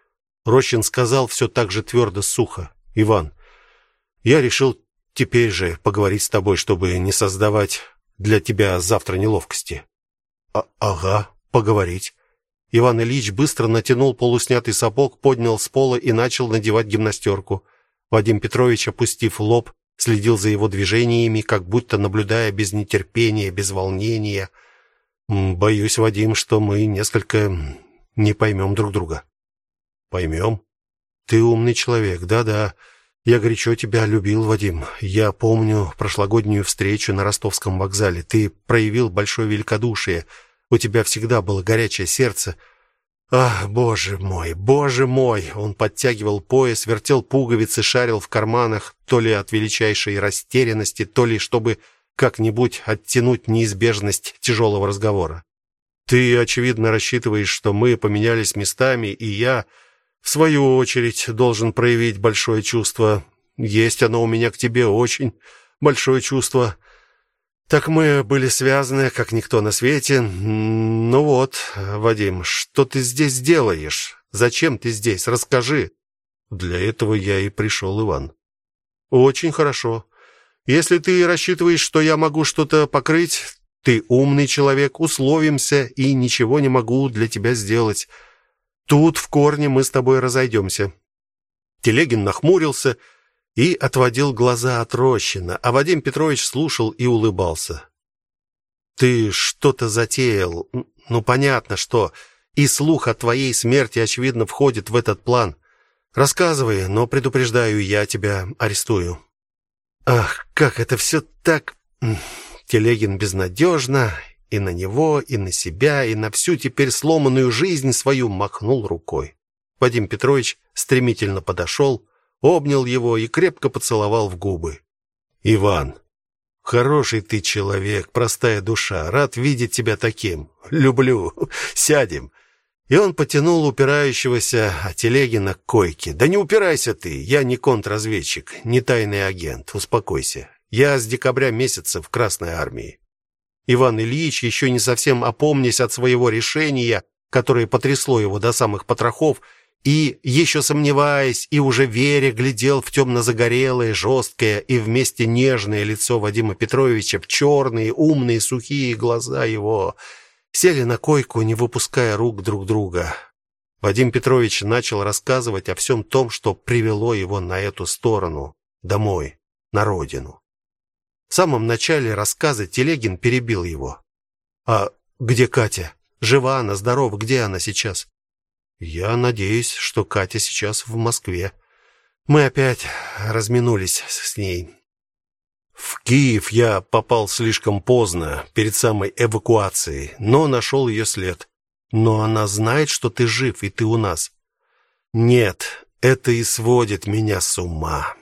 Рощин сказал все так же твердо, сухо. Иван, я решил теперь же поговорить с тобой, чтобы не создавать для тебя завтра неловкости. А ага, поговорить. Иван Ильич быстро натянул полуснятый сапог, поднял с пола и начал надевать гимнастерку. Вадим Петрович, опустив лоб, следил за его движениями, как будто наблюдая без нетерпения, без волнения. Боюсь, Вадим, что мы несколько не поймем друг друга. Поймем? Ты умный человек. Да-да. Я горячо тебя любил, Вадим. Я помню прошлогоднюю встречу на Ростовском вокзале. Ты проявил большое великодушие. У тебя всегда было горячее сердце. Ах, боже мой, боже мой. Он подтягивал пояс, вертел пуговицы, шарил в карманах, то ли от величайшей растерянности, то ли чтобы как-нибудь оттянуть неизбежность тяжелого разговора. Ты очевидно рассчитываешь, что мы поменялись местами, и я в свою очередь должен проявить большое чувство. Есть оно у меня к тебе очень большое чувство. Так мы были связаны, как никто на свете. Ну вот, Вадим, что ты здесь делаешь? Зачем ты здесь? Расскажи. Для этого я и пришел, Иван. Очень хорошо. Если ты рассчитываешь, что я могу что-то покрыть, ты умный человек, условимся, и ничего не могу для тебя сделать. Тут в корне мы с тобой разойдемся». Телегин нахмурился и отводил глаза от Рощина, а Вадим Петрович слушал и улыбался. Ты что-то затеял. Ну понятно, что и слух о твоей смерти очевидно входит в этот план. Рассказывай, но предупреждаю, я тебя арестую. Ах, как это все так Телегин безнадежно и на него, и на себя, и на всю теперь сломанную жизнь свою махнул рукой. Вадим Петрович стремительно подошел, обнял его и крепко поцеловал в губы. Иван, хороший ты человек, простая душа, рад видеть тебя таким. Люблю. [laughs] Сядем. И он потянул упирающегося Телегина к койке. Да не упирайся ты, я не контрразведчик, не тайный агент. Успокойся. Я с декабря месяца в Красной армии. Иван Ильич, еще не совсем опомнясь от своего решения, которое потрясло его до самых потрохов, и еще сомневаясь и уже веря, глядел в темно-загорелое, жесткое и вместе нежное лицо Вадима Петровича, в черные, умные, сухие глаза его. Сели на койку, не выпуская рук друг друга. Вадим Петрович начал рассказывать о всем том, что привело его на эту сторону, домой, на родину. В самом начале рассказа Телегин перебил его. А где Катя? Жива она, здорова, где она сейчас? Я надеюсь, что Катя сейчас в Москве. Мы опять разминулись с ней. В Киев я попал слишком поздно, перед самой эвакуацией, но нашел ее след. Но она знает, что ты жив и ты у нас. Нет, это и сводит меня с ума.